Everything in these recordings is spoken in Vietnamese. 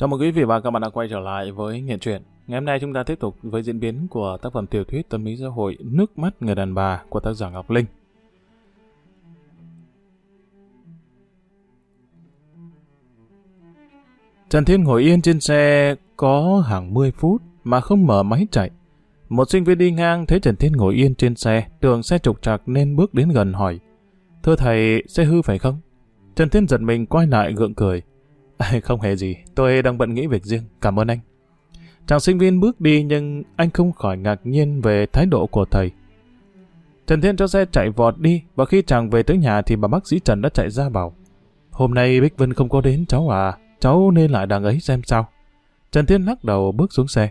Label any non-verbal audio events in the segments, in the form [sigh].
Chào mừng quý vị và các bạn đã quay trở lại với Nghệ truyện. Ngày hôm nay chúng ta tiếp tục với diễn biến của tác phẩm tiểu thuyết tâm lý xã hội Nước mắt người đàn bà của tác giả Ngọc Linh. Trần Thiên ngồi yên trên xe có hàng 10 phút mà không mở máy chạy. Một sinh viên đi ngang thấy Trần Thiên ngồi yên trên xe, tưởng xe trục trặc nên bước đến gần hỏi. Thưa thầy, xe hư phải không? Trần Thiên giật mình quay lại gượng cười. [laughs] không hề gì, tôi đang bận nghĩ việc riêng, cảm ơn anh. Chàng sinh viên bước đi nhưng anh không khỏi ngạc nhiên về thái độ của thầy. Trần Thiên cho xe chạy vọt đi và khi chàng về tới nhà thì bà bác sĩ Trần đã chạy ra bảo Hôm nay Bích Vân không có đến cháu à, cháu nên lại đằng ấy xem sao. Trần Thiên lắc đầu bước xuống xe.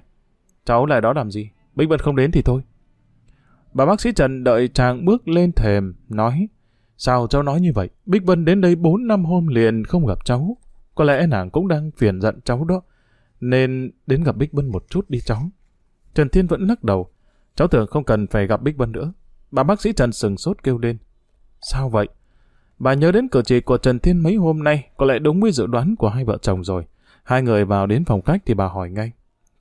Cháu lại đó làm gì? Bích Vân không đến thì thôi. Bà bác sĩ Trần đợi chàng bước lên thềm, nói Sao cháu nói như vậy? Bích Vân đến đây 4 năm hôm liền không gặp cháu. Có lẽ nàng cũng đang phiền giận cháu đó. Nên đến gặp Bích Vân một chút đi cháu. Trần Thiên vẫn lắc đầu. Cháu tưởng không cần phải gặp Bích Vân nữa. Bà bác sĩ Trần sừng sốt kêu lên. Sao vậy? Bà nhớ đến cử chỉ của Trần Thiên mấy hôm nay, có lẽ đúng với dự đoán của hai vợ chồng rồi. Hai người vào đến phòng khách thì bà hỏi ngay.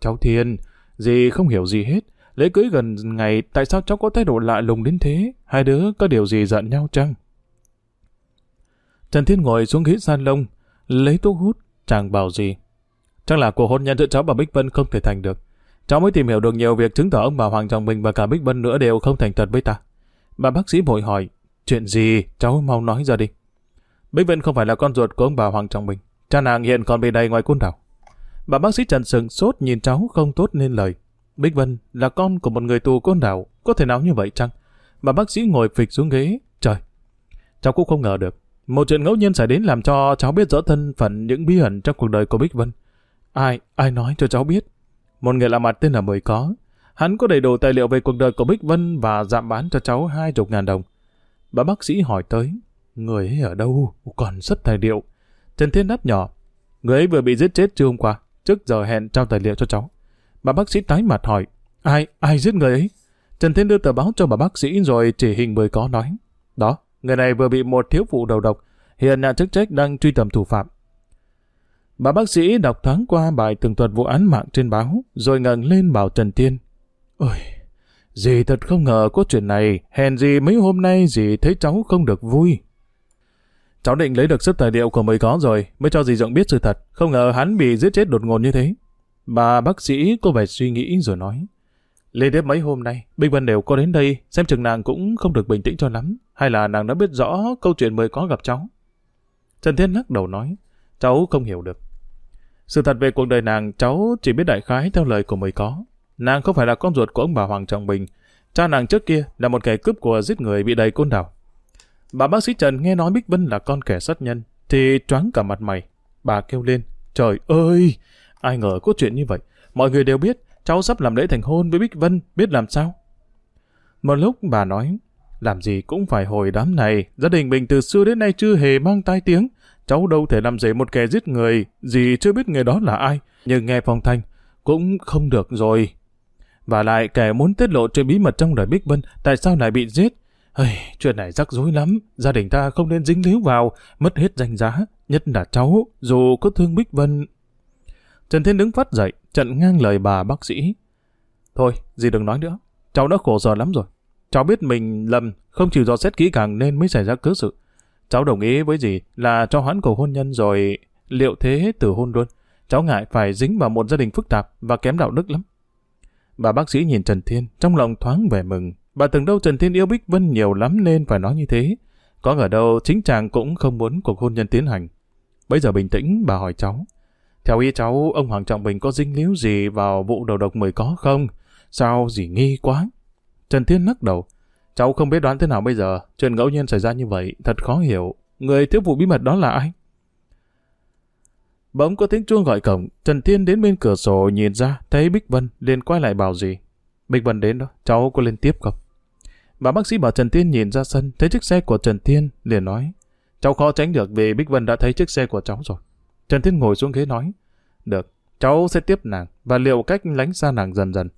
Cháu Thiên, dì không hiểu gì hết. Lễ cưới gần ngày, tại sao cháu có thái độ lạ lùng đến thế? Hai đứa có điều gì giận nhau chăng? Trần Thiên ngồi xuống ghế san lông, lấy thuốc hút, chàng bảo gì. Chắc là cuộc hôn nhân giữa cháu và Bích Vân không thể thành được. Cháu mới tìm hiểu được nhiều việc chứng tỏ ông bà Hoàng chồng Bình và cả Bích Vân nữa đều không thành thật với ta. Bà bác sĩ vội hỏi, chuyện gì, cháu mau nói ra đi. Bích Vân không phải là con ruột của ông bà Hoàng chồng Bình. Cha nàng hiện còn bị đầy ngoài côn đảo. Bà bác sĩ Trần sừng sốt nhìn cháu không tốt nên lời. Bích Vân là con của một người tù côn đảo, có thể nào như vậy chăng? Bà bác sĩ ngồi phịch xuống ghế. Trời, cháu cũng không ngờ được. Một chuyện ngẫu nhiên xảy đến làm cho cháu biết rõ thân phận những bí ẩn trong cuộc đời của Bích Vân. Ai, ai nói cho cháu biết? Một người lạ mặt tên là Mười Có. Hắn có đầy đủ tài liệu về cuộc đời của Bích Vân và giảm bán cho cháu hai chục ngàn đồng. Bà bác sĩ hỏi tới, người ấy ở đâu? Còn rất tài liệu. Trần Thiên đáp nhỏ, người ấy vừa bị giết chết trưa hôm qua, trước giờ hẹn trao tài liệu cho cháu. Bà bác sĩ tái mặt hỏi, ai, ai giết người ấy? Trần Thiên đưa tờ báo cho bà bác sĩ rồi chỉ hình Mười Có nói, đó, Người này vừa bị một thiếu phụ đầu độc, hiện nhà chức trách đang truy tầm thủ phạm. Bà bác sĩ đọc thoáng qua bài tường thuật vụ án mạng trên báo, rồi ngẩng lên bảo Trần Tiên. Ôi, dì thật không ngờ có chuyện này, hèn gì mấy hôm nay dì thấy cháu không được vui. Cháu định lấy được sức tài liệu của mấy có rồi, mới cho dì rộng biết sự thật, không ngờ hắn bị giết chết đột ngột như thế. Bà bác sĩ có vẻ suy nghĩ rồi nói. Liên tiếp mấy hôm nay, Binh Vân đều có đến đây, xem chừng nàng cũng không được bình tĩnh cho lắm, hay là nàng đã biết rõ câu chuyện mới có gặp cháu. Trần Thiên lắc đầu nói, cháu không hiểu được. Sự thật về cuộc đời nàng, cháu chỉ biết đại khái theo lời của mới có. Nàng không phải là con ruột của ông bà Hoàng Trọng Bình. Cha nàng trước kia là một kẻ cướp của giết người bị đầy côn đảo. Bà bác sĩ Trần nghe nói Bích Vân là con kẻ sát nhân, thì choáng cả mặt mày. Bà kêu lên, trời ơi, ai ngờ có chuyện như vậy. Mọi người đều biết, cháu sắp làm lễ thành hôn với Bích Vân, biết làm sao? Một lúc bà nói, làm gì cũng phải hồi đám này, gia đình mình từ xưa đến nay chưa hề mang tai tiếng. Cháu đâu thể làm rể một kẻ giết người, gì chưa biết người đó là ai, nhưng nghe phong thanh, cũng không được rồi. Và lại kẻ muốn tiết lộ chuyện bí mật trong đời Bích Vân, tại sao lại bị giết? Ây, chuyện này rắc rối lắm, gia đình ta không nên dính líu vào, mất hết danh giá, nhất là cháu, dù có thương Bích Vân. Trần Thiên đứng phát dậy, chặn ngang lời bà bác sĩ. Thôi, gì đừng nói nữa, cháu đã khổ giờ lắm rồi. Cháu biết mình lầm, không chịu dò xét kỹ càng nên mới xảy ra cớ sự. Cháu đồng ý với gì là cho hoãn cầu hôn nhân rồi liệu thế từ hôn luôn. Cháu ngại phải dính vào một gia đình phức tạp và kém đạo đức lắm. Bà bác sĩ nhìn Trần Thiên, trong lòng thoáng vẻ mừng. Bà từng đâu Trần Thiên yêu Bích Vân nhiều lắm nên phải nói như thế. Có ở đâu chính chàng cũng không muốn cuộc hôn nhân tiến hành. Bây giờ bình tĩnh, bà hỏi cháu. Theo ý cháu, ông Hoàng Trọng Bình có dinh líu gì vào vụ đầu độc mới có không? Sao gì nghi quá? Trần Thiên lắc đầu. Cháu không biết đoán thế nào bây giờ. Chuyện ngẫu nhiên xảy ra như vậy, thật khó hiểu. Người thiếu vụ bí mật đó là ai? Bỗng có tiếng chuông gọi cổng. Trần Thiên đến bên cửa sổ nhìn ra, thấy Bích Vân, liền quay lại bảo gì. Bích Vân đến đó, cháu có lên tiếp không? Bà bác sĩ bảo Trần Thiên nhìn ra sân, thấy chiếc xe của Trần Thiên, liền nói. Cháu khó tránh được vì Bích Vân đã thấy chiếc xe của cháu rồi. Trần Thiên ngồi xuống ghế nói. Được, cháu sẽ tiếp nàng và liệu cách lánh xa nàng dần dần.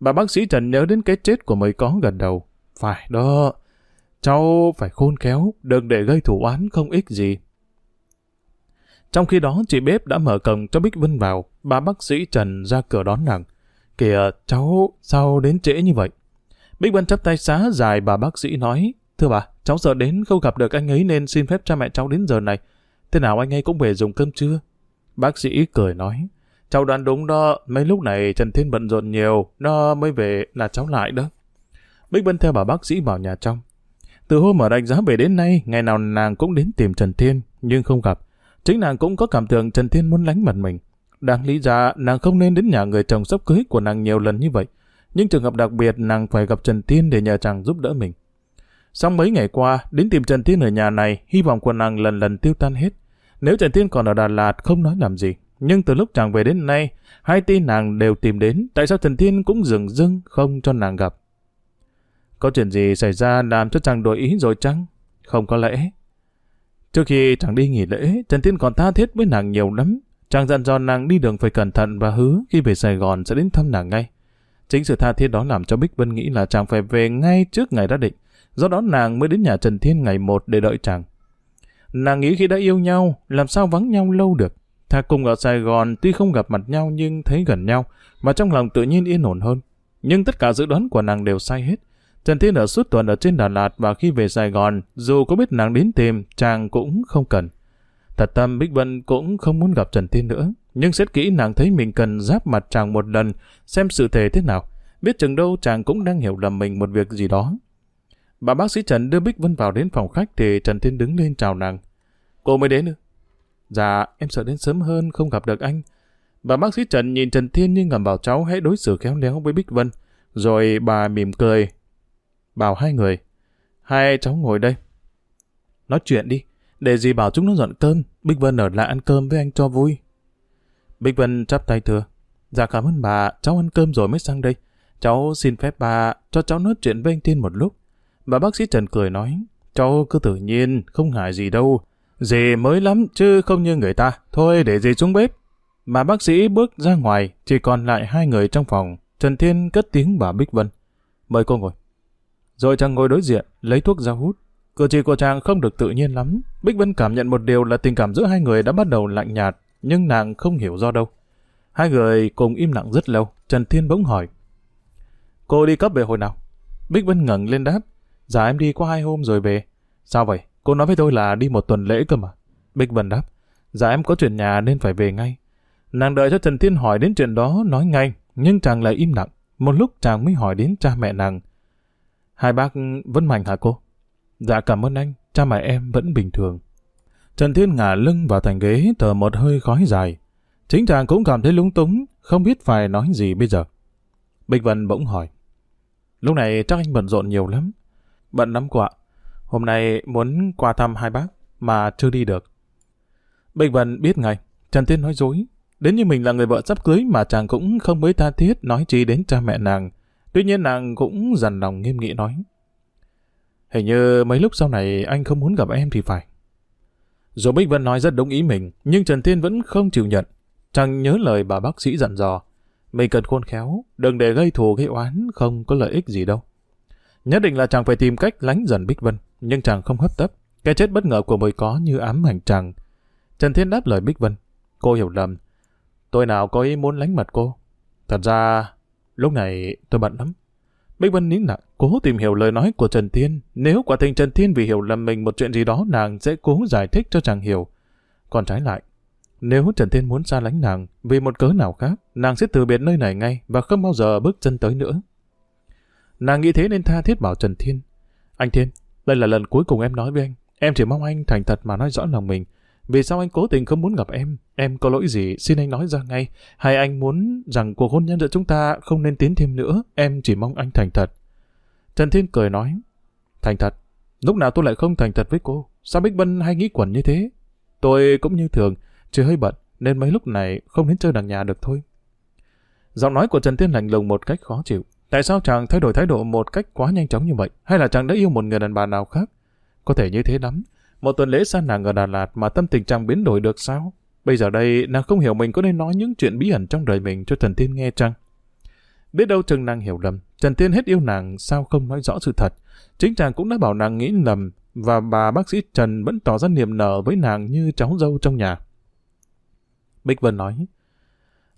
Bà bác sĩ Trần nhớ đến cái chết của mấy có gần đầu. Phải đó, cháu phải khôn khéo, đừng để gây thủ oán không ích gì. Trong khi đó, chị bếp đã mở cổng cho Bích Vân vào, bà bác sĩ Trần ra cửa đón nàng. Kìa, cháu, sao đến trễ như vậy? Bích Vân chắp tay xá dài bà bác sĩ nói, Thưa bà, cháu sợ đến không gặp được anh ấy nên xin phép cha mẹ cháu đến giờ này. Thế nào anh ấy cũng về dùng cơm trưa? Bác sĩ cười nói, cháu đoán đúng đó, mấy lúc này Trần Thiên bận rộn nhiều, nó mới về là cháu lại đó. Bích Vân theo bà bác sĩ vào nhà trong. Từ hôm ở đánh giá về đến nay, ngày nào nàng cũng đến tìm Trần Thiên, nhưng không gặp. Chính nàng cũng có cảm tưởng Trần Thiên muốn lánh mặt mình. Đáng lý ra, nàng không nên đến nhà người chồng sắp cưới của nàng nhiều lần như vậy. Nhưng trường hợp đặc biệt, nàng phải gặp Trần Thiên để nhờ chàng giúp đỡ mình. Sau mấy ngày qua, đến tìm Trần Thiên ở nhà này, hy vọng của nàng lần lần tiêu tan hết. Nếu Trần Thiên còn ở Đà Lạt không nói làm gì, nhưng từ lúc chàng về đến nay, hai tin nàng đều tìm đến, tại sao Trần Thiên cũng dừng dưng không cho nàng gặp. Có chuyện gì xảy ra làm cho chàng đổi ý rồi chăng? Không có lẽ. Trước khi chàng đi nghỉ lễ, Trần Thiên còn tha thiết với nàng nhiều lắm. Chàng dặn dò nàng đi đường phải cẩn thận và hứa khi về Sài Gòn sẽ đến thăm nàng ngay. Chính sự tha thiết đó làm cho Bích Vân nghĩ là chàng phải về ngay trước ngày đã định. Do đó nàng mới đến nhà Trần Thiên ngày một để đợi chàng. Nàng nghĩ khi đã yêu nhau, làm sao vắng nhau lâu được. Thà cùng ở Sài Gòn tuy không gặp mặt nhau nhưng thấy gần nhau, mà trong lòng tự nhiên yên ổn hơn. Nhưng tất cả dự đoán của nàng đều sai hết. Trần Thiên ở suốt tuần ở trên Đà Lạt và khi về Sài Gòn, dù có biết nàng đến tìm, chàng cũng không cần. Thật tâm Bích Vân cũng không muốn gặp Trần Thiên nữa, nhưng xét kỹ nàng thấy mình cần giáp mặt chàng một lần, xem sự thể thế nào. Biết chừng đâu chàng cũng đang hiểu lầm mình một việc gì đó. Bà bác sĩ Trần đưa Bích Vân vào đến phòng khách thì Trần Thiên đứng lên chào nàng. Cô mới đến nữa. Dạ, em sợ đến sớm hơn không gặp được anh. Bà bác sĩ Trần nhìn Trần Thiên như ngầm bảo cháu hãy đối xử khéo léo với Bích Vân. Rồi bà mỉm cười, bảo hai người. Hai cháu ngồi đây. Nói chuyện đi, để gì bảo chúng nó dọn cơm, Bích Vân ở lại ăn cơm với anh cho vui. Bích Vân chắp tay thưa. Dạ cảm ơn bà, cháu ăn cơm rồi mới sang đây. Cháu xin phép bà cho cháu nói chuyện với anh Thiên một lúc. Bà bác sĩ Trần cười nói, cháu cứ tự nhiên, không ngại gì đâu. Dì mới lắm, chứ không như người ta. Thôi để dì xuống bếp. Bà bác sĩ bước ra ngoài, chỉ còn lại hai người trong phòng. Trần Thiên cất tiếng bà Bích Vân. Mời cô ngồi. Rồi chàng ngồi đối diện, lấy thuốc ra hút. Cử chỉ của chàng không được tự nhiên lắm. Bích Vân cảm nhận một điều là tình cảm giữa hai người đã bắt đầu lạnh nhạt, nhưng nàng không hiểu do đâu. Hai người cùng im lặng rất lâu, Trần Thiên bỗng hỏi. Cô đi cấp về hồi nào? Bích Vân ngẩng lên đáp. Dạ em đi qua hai hôm rồi về. Sao vậy? Cô nói với tôi là đi một tuần lễ cơ mà. Bích Vân đáp. Dạ em có chuyện nhà nên phải về ngay. Nàng đợi cho Trần Thiên hỏi đến chuyện đó nói ngay, nhưng chàng lại im lặng. Một lúc chàng mới hỏi đến cha mẹ nàng. Hai bác vẫn mạnh hả cô? Dạ cảm ơn anh, cha mẹ em vẫn bình thường. Trần Thiên ngả lưng vào thành ghế thở một hơi khói dài. Chính chàng cũng cảm thấy lúng túng, không biết phải nói gì bây giờ. Bích Vân bỗng hỏi. Lúc này chắc anh bận rộn nhiều lắm. Bận lắm quả. Hôm nay muốn qua thăm hai bác, mà chưa đi được. Bích Vân biết ngay, Trần Tiên nói dối. Đến như mình là người vợ sắp cưới mà chàng cũng không mới tha thiết nói chi đến cha mẹ nàng. Tuy nhiên nàng cũng dằn lòng nghiêm nghị nói. Hình như mấy lúc sau này anh không muốn gặp em thì phải. Dù Bích Vân nói rất đúng ý mình, nhưng Trần Tiên vẫn không chịu nhận. Chàng nhớ lời bà bác sĩ dặn dò. Mình cần khôn khéo, đừng để gây thù gây oán, không có lợi ích gì đâu. Nhất định là chàng phải tìm cách lánh dần Bích Vân, nhưng chàng không hấp tấp. Cái chết bất ngờ của mới có như ám ảnh chàng. Trần Thiên đáp lời Bích Vân. Cô hiểu lầm. Tôi nào có ý muốn lánh mặt cô. Thật ra, lúc này tôi bận lắm. Bích Vân nín lặng, cố tìm hiểu lời nói của Trần Thiên. Nếu quả tình Trần Thiên vì hiểu lầm mình một chuyện gì đó, nàng sẽ cố giải thích cho chàng hiểu. Còn trái lại, nếu Trần Thiên muốn xa lánh nàng vì một cớ nào khác, nàng sẽ từ biệt nơi này ngay và không bao giờ bước chân tới nữa. Nàng nghĩ thế nên tha thiết bảo Trần Thiên. Anh Thiên, đây là lần cuối cùng em nói với anh. Em chỉ mong anh thành thật mà nói rõ lòng mình. Vì sao anh cố tình không muốn gặp em? Em có lỗi gì? Xin anh nói ra ngay. Hay anh muốn rằng cuộc hôn nhân giữa chúng ta không nên tiến thêm nữa? Em chỉ mong anh thành thật. Trần Thiên cười nói. Thành thật? Lúc nào tôi lại không thành thật với cô? Sao Bích Vân hay nghĩ quẩn như thế? Tôi cũng như thường, chỉ hơi bận, nên mấy lúc này không đến chơi đằng nhà được thôi. Giọng nói của Trần Thiên lạnh lùng một cách khó chịu. Tại sao chàng thay đổi thái độ một cách quá nhanh chóng như vậy? Hay là chàng đã yêu một người đàn bà nào khác? Có thể như thế lắm. Một tuần lễ xa nàng ở Đà Lạt mà tâm tình chàng biến đổi được sao? Bây giờ đây, nàng không hiểu mình có nên nói những chuyện bí ẩn trong đời mình cho Trần Thiên nghe chăng? Biết đâu chừng nàng hiểu lầm, Trần Thiên hết yêu nàng sao không nói rõ sự thật. Chính chàng cũng đã bảo nàng nghĩ lầm, và bà bác sĩ Trần vẫn tỏ ra niềm nở với nàng như cháu dâu trong nhà. Bích Vân nói,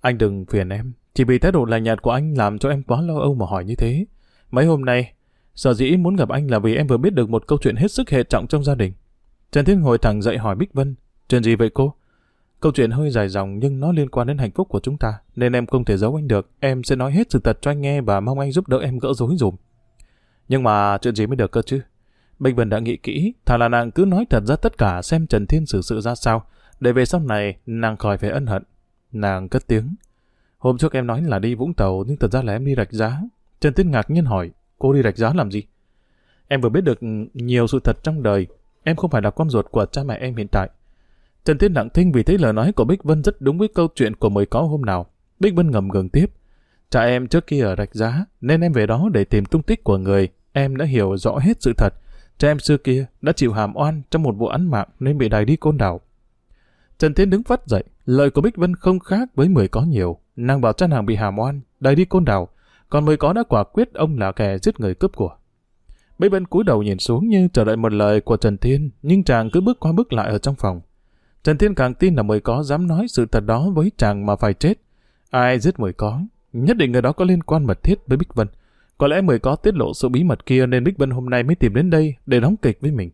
anh đừng phiền em, chỉ vì thái độ lạnh nhạt của anh làm cho em quá lo âu mà hỏi như thế. Mấy hôm nay, sở dĩ muốn gặp anh là vì em vừa biết được một câu chuyện hết sức hệ trọng trong gia đình. Trần Thiên ngồi thẳng dậy hỏi Bích Vân, chuyện gì vậy cô? Câu chuyện hơi dài dòng nhưng nó liên quan đến hạnh phúc của chúng ta, nên em không thể giấu anh được. Em sẽ nói hết sự thật cho anh nghe và mong anh giúp đỡ em gỡ rối dùm. Nhưng mà chuyện gì mới được cơ chứ? Bích Vân đã nghĩ kỹ, thà là nàng cứ nói thật ra tất cả xem Trần Thiên xử sự ra sao, để về sau này nàng khỏi phải ân hận. Nàng cất tiếng. Hôm trước em nói là đi Vũng Tàu nhưng thật ra là em đi rạch giá. Trần Tuyết ngạc nhiên hỏi, cô đi rạch giá làm gì? Em vừa biết được nhiều sự thật trong đời. Em không phải là con ruột của cha mẹ em hiện tại. Trần Tuyết nặng thinh vì thấy lời nói của Bích Vân rất đúng với câu chuyện của mới có hôm nào. Bích Vân ngầm ngừng tiếp. Cha em trước kia ở rạch giá, nên em về đó để tìm tung tích của người. Em đã hiểu rõ hết sự thật. Cha em xưa kia đã chịu hàm oan trong một vụ án mạng nên bị đày đi côn đảo. Trần Tiến đứng phát dậy, lời của Bích Vân không khác với mười có nhiều. Nàng bảo chân hàng bị hàm oan, đầy đi côn đảo, còn mười có đã quả quyết ông là kẻ giết người cướp của. Bích Vân cúi đầu nhìn xuống như chờ đợi một lời của Trần Thiên, nhưng chàng cứ bước qua bước lại ở trong phòng. Trần Thiên càng tin là mười có dám nói sự thật đó với chàng mà phải chết. Ai giết mười có, nhất định người đó có liên quan mật thiết với Bích Vân. Có lẽ mười có tiết lộ sự bí mật kia nên Bích Vân hôm nay mới tìm đến đây để đóng kịch với mình.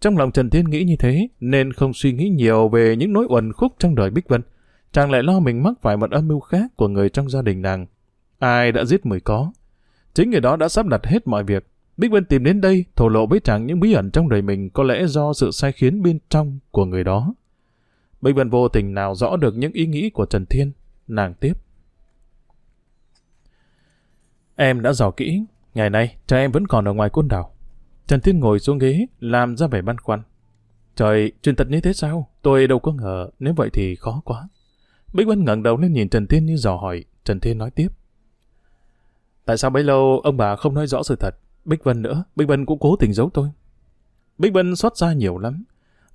Trong lòng Trần Thiên nghĩ như thế nên không suy nghĩ nhiều về những nỗi uẩn khúc trong đời Bích Vân. Chàng lại lo mình mắc phải một âm mưu khác của người trong gia đình nàng. Ai đã giết mười có? Chính người đó đã sắp đặt hết mọi việc. Bích Vân tìm đến đây thổ lộ với chàng những bí ẩn trong đời mình có lẽ do sự sai khiến bên trong của người đó. Bích Vân vô tình nào rõ được những ý nghĩ của Trần Thiên. Nàng tiếp. Em đã dò kỹ, ngày nay cha em vẫn còn ở ngoài côn đảo. Trần Thiên ngồi xuống ghế, làm ra vẻ băn khoăn. Trời, chuyện thật như thế sao? Tôi đâu có ngờ, nếu vậy thì khó quá. Bích Vân ngẩng đầu lên nhìn Trần Thiên như dò hỏi, Trần Thiên nói tiếp. Tại sao bấy lâu ông bà không nói rõ sự thật? Bích Vân nữa, Bích Vân cũng cố tình giấu tôi. Bích Vân xót xa nhiều lắm.